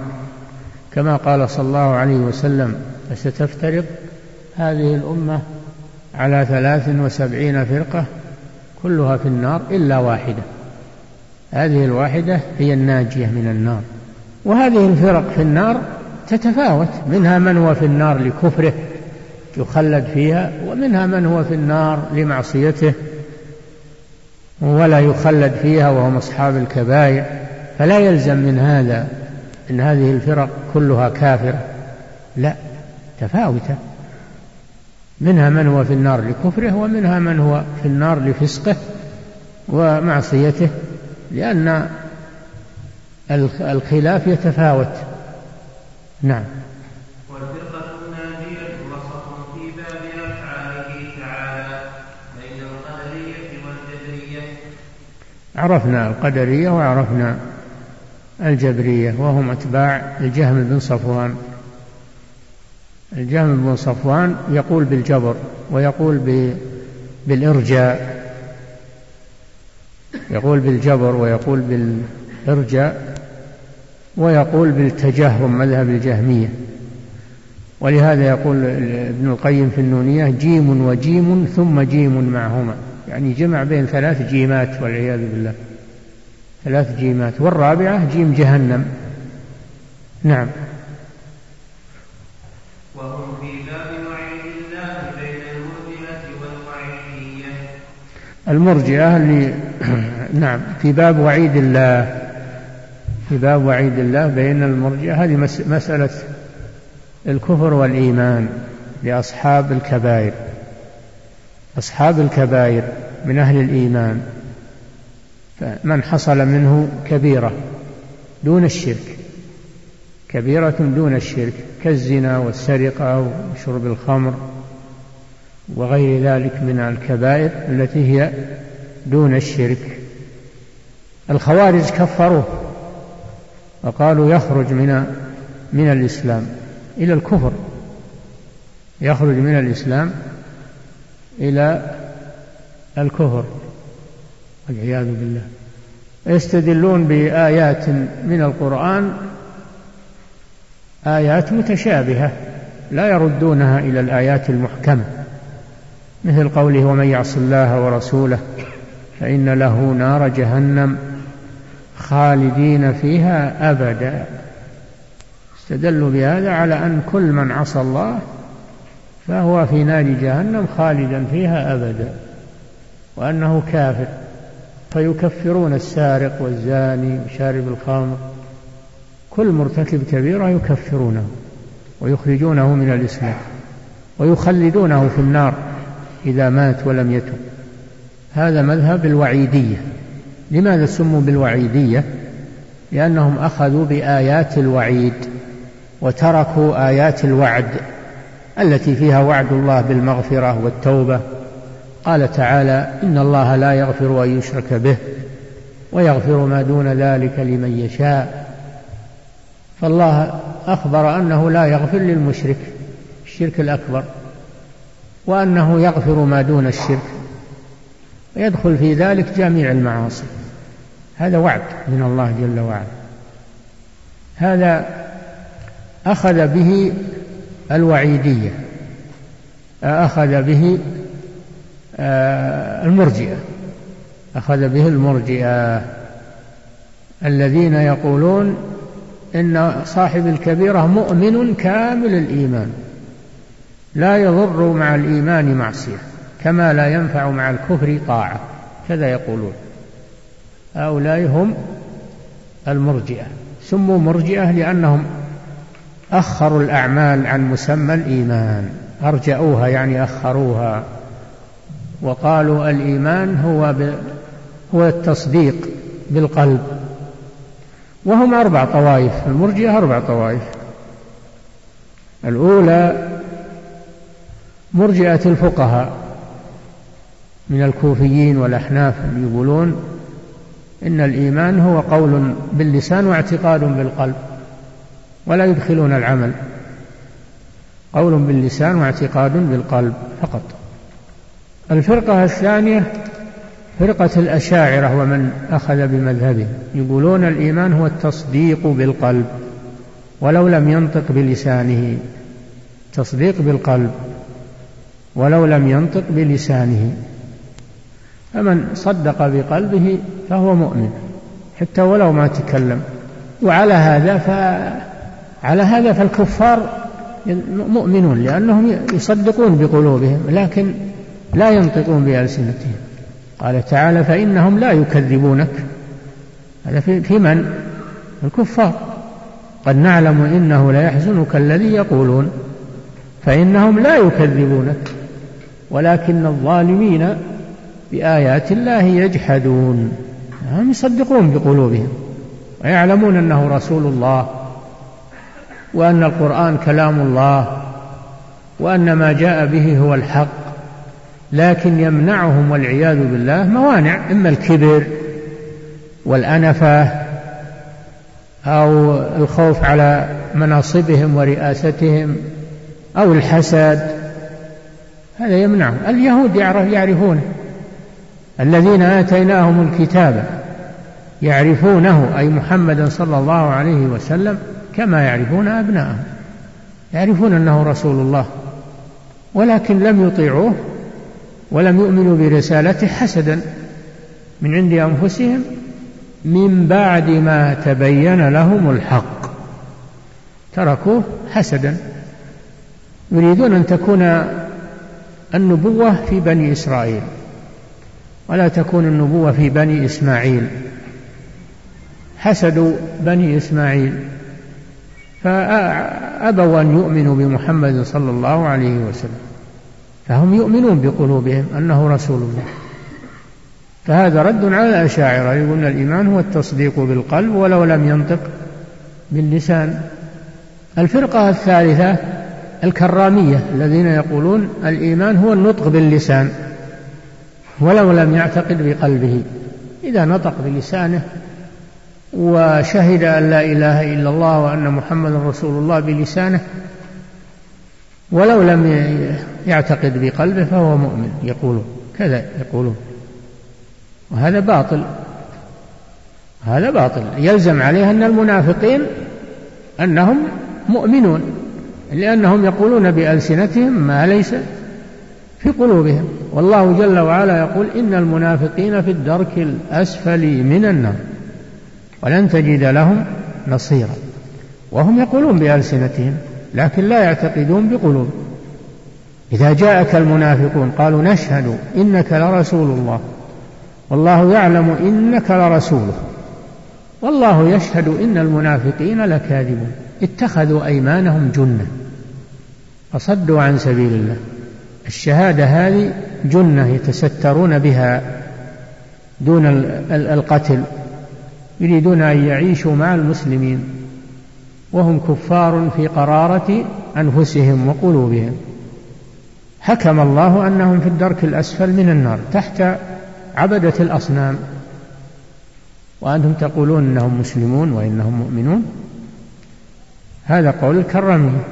كما قال صلى الله عليه وسلم فستفترق هذه الأمة على ثلاث وسبعين فرقة كلها في النار إلا واحدة. هذه الواحدة هي الناجية من النار. وهذه الفرق في النار تتفاوت. منها من هو في النار لكفره يخلد فيها ومنها من هو في النار لمعصيته. ولا يخلد فيها وهم أصحاب الكبائر فلا يلزم من هذا أن هذه الفرق كلها كافرة. لا تفاوتة منها من هو في النار لكفره ومنها من هو في النار لفسقه ومعصيته لأن الخلاف يتفاوت. نعم. عرفنا القدرية وعرفنا الجبرية وهم أتباع الجهم بن صفوان. الجهم بن صفوان يقول بالجبر ويقول بالإرجاء. يقول بالجبر ويقول بالإرجاء ويقول بالتجهم مذهب الجهمية. ولهذا يقول ابن القيم في النونية جيم وجيم ثم جيم معهما. يعني جمع بين ثلاث جيمات والعياذ بالله. ثلاث جيمات والرابعة جيم جهنم. نعم. وهم في باب وعيد الله بين المرجئة والوعيدية المرجئة اللي نعم في باب وعيد الله. في باب وعيد الله بين المرجئة. هذه مسألة الكفر والإيمان لأصحاب الكبائر. أصحاب الكبائر من أهل الإيمان فمن حصل منه كبيرة دون الشرك كبيرة دون الشرك كالزنا والسرقة وشرب الخمر وغير ذلك من الكبائر التي هي دون الشرك. الخوارج كفروه وقالوا يخرج من من الإسلام إلى الكفر يخرج من الإسلام إلى الكفر والعياذ بالله. يستدلون بآيات من القرآن آيات متشابهة لا يردونها إلى الآيات المحكمة. مثل قوله ومن يعص الله ورسوله فإن له نار جهنم خالدين فيها أبدا. استدلوا بهذا على أن كل من عصى الله فهو في نار جهنم خالدا فيها أبدا وأنه كافر فيكفرون السارق والزاني وشارب الخمر كل مرتكب كبيرة يكفرونه ويخرجونه من الإسلام ويخلدونه في النار إذا مات ولم يتب. هذا مذهب الوعيدية. لماذا سموا بالوعيدية؟ لأنهم أخذوا بآيات الوعيد وتركوا آيات الوعد. التي فيها وعد الله بالمغفرة والتوبة. قال تعالى إن الله لا يغفر أن يشرك به ويغفر ما دون ذلك لمن يشاء. فالله أخبر أنه لا يغفر للمشرك الشرك الأكبر وأنه يغفر ما دون الشرك ويدخل في ذلك جميع المعاصي. هذا وعد من الله جل وعلا. هذا أخذ به الوعيدية أخذ به آه، المرجئة أخذ به المرجئة. الذين يقولون إن صاحب الكبيرة مؤمن كامل الإيمان لا يضر مع الإيمان معصية كما لا ينفع مع الكفر طاعة كذا يقولون. هؤلاء هم المرجئة سموا مرجئة لأنهم أخروا الأعمال عن مسمى الإيمان. أرجأوها يعني أخروها. وقالوا الإيمان هو ب... هو التصديق بالقلب. وهم أربع طوائف. المرجئة أربع طوائف. الأولى مرجئة الفقهاء. من الكوفيين والأحناف يقولون إن الإيمان هو قول باللسان واعتقاد بالقلب. ولا يدخلون العمل. قول باللسان واعتقاد بالقلب فقط. الفرقة الثانية فرقة الأشاعرة ومن أخذ بمذهبه. يقولون الإيمان هو التصديق بالقلب ولو لم ينطق بلسانه. تصديق بالقلب ولو لم ينطق بلسانه. فمن صدق بقلبه فهو مؤمن حتى ولو ما تكلم. وعلى هذا على هذا فالكفار مؤمنون لأنهم يصدقون بقلوبهم لكن لا ينطقون بألسنتهم. قال تعالى فإنهم لا يكذبونك. هذا في من؟ الكفار. قد نعلم إنه ليحزنك الذي يقولون. فإنهم لا يكذبونك. ولكن الظالمين بآيات الله يجحدون. هم يصدقون بقلوبهم. ويعلمون أنه رسول الله. وأن القرآن كلام الله وأن ما جاء به هو الحق لكن يمنعهم والعياذ بالله موانع إما الكبر والأنفة أو الخوف على مناصبهم ورئاستهم أو الحسد هذا يمنعهم. اليهود يعرف يعرفونه. الذين آتيناهم الكتاب يعرفونه أي محمدا صلى الله عليه وسلم كما يعرفون أبناءهم. يعرفون أنه رسول الله ولكن لم يطيعوه ولم يؤمنوا برسالته حسدا من عند أنفسهم من بعد ما تبين لهم الحق. تركوه حسدا. يريدون أن تكون النبوة في بني إسرائيل ولا تكون النبوة في بني إسماعيل. حسدوا بني إسماعيل. فأبوا أن يؤمنوا بمحمد صلى الله عليه وسلم. فهم يؤمنون بقلوبهم أنه رسول الله. فهذا رد على الأشاعرة يقولون الإيمان هو التصديق بالقلب ولو لم ينطق باللسان. الفرقة الثالثة الكرامية الذين يقولون الإيمان هو النطق باللسان ولو لم يعتقد بقلبه. إذا نطق بلسانه وشهد أن لا إله إلا الله وأن محمد رسول الله بلسانه ولو لم يعتقد بقلبه فهو مؤمن. يقولون كذا يقولون وهذا باطل. هذا باطل. يلزم عليه أن المنافقين أنهم مؤمنون لأنهم يقولون بألسنتهم ما ليس في قلوبهم. والله جل وعلا يقول إن المنافقين في الدرك الأسفل من النار. ولن تجد لهم نصيرا. وهم يقولون بألسنتهم لكن لا يعتقدون بقلوب. إذا جاءك المنافقون قالوا نشهد إنك لرسول الله. والله يعلم إنك لرسوله. والله يشهد إن المنافقين لكاذبون. اتخذوا أيمانهم جنة. فصدوا عن سبيل الله. الشهادة هذه جنة يتسترون بها دون القتل. يريدون أن يعيشوا مع المسلمين وهم كفار في قرارة أنفسهم وقلوبهم. حكم الله أنهم في الدرك الأسفل من النار تحت عبدة الأصنام. وأنتم تقولون أنهم مسلمون وإنهم مؤمنون؟ هذا قول الكرمية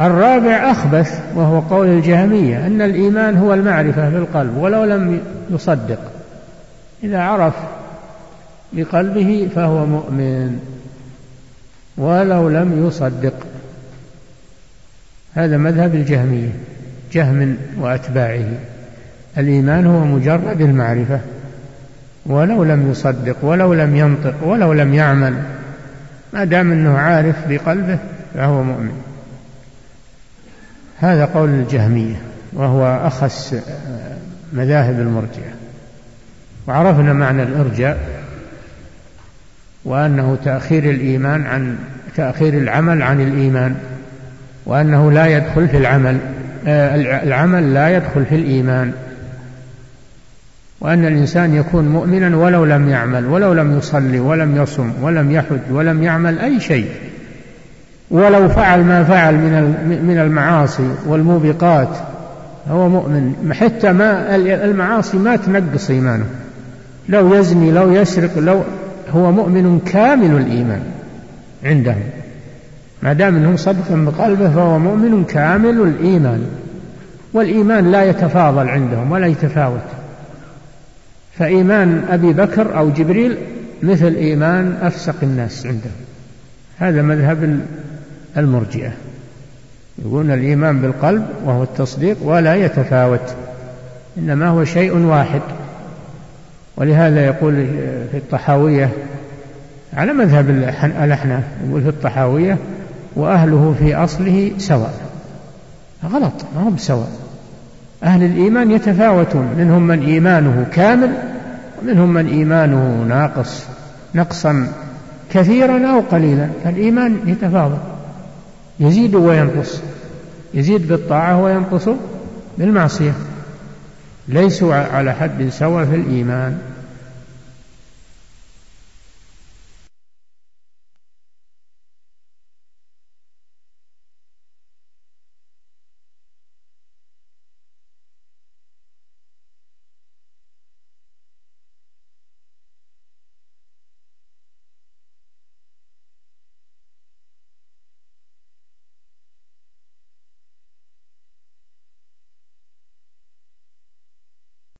الرابع أخبث وهو قول الجهمية أن الإيمان هو المعرفة في القلب ولو لم يصدق. إذا عرف بقلبه فهو مؤمن ولو لم يصدق. هذا مذهب الجهمية جهم وأتباعه. الإيمان هو مجرد المعرفة. ولو لم يصدق ولو لم ينطق ولو لم يعمل ما دام أنه عارف بقلبه فهو مؤمن. هذا قول الجهمية وهو أخس مذاهب المرجئة. وعرفنا معنى الإرجاء. وأنه تأخير الإيمان عن تأخير العمل عن الإيمان وأنه لا يدخل في العمل آه، العمل لا يدخل في الإيمان. وأن الإنسان يكون مؤمنا ولو لم يعمل ولو لم يصلي ولم يصم ولم يحج ولم يعمل أي شيء. ولو فعل ما فعل من من المعاصي والموبقات هو مؤمن. حتى ما المعاصي ما تنقص إيمانه. لو يزني لو يسرق لو هو مؤمن كامل الإيمان عندهم. ما دام انه صدق بقلبه فهو مؤمن كامل الإيمان. والإيمان لا يتفاضل عندهم ولا يتفاوت. فإيمان أبي بكر أو جبريل مثل إيمان أفسق الناس عندهم. هذا مذهب المرجئة. يقولون الإيمان بالقلب وهو التصديق ولا يتفاوت إنما هو شيء واحد. ولهذا يقول في الطحاوية على مذهب الأحناف يقول في الطحاوية وأهله في أصله سواء. غلط ما هم سواء أهل الإيمان يتفاوتون منهم من إيمانه كامل ومنهم من إيمانه ناقص نقصا كثيرا أو قليلا. فالإيمان يتفاوت. يزيد وينقص. يزيد بالطاعة وينقص بالمعصية. ليسوا على حد سواء في الإيمان.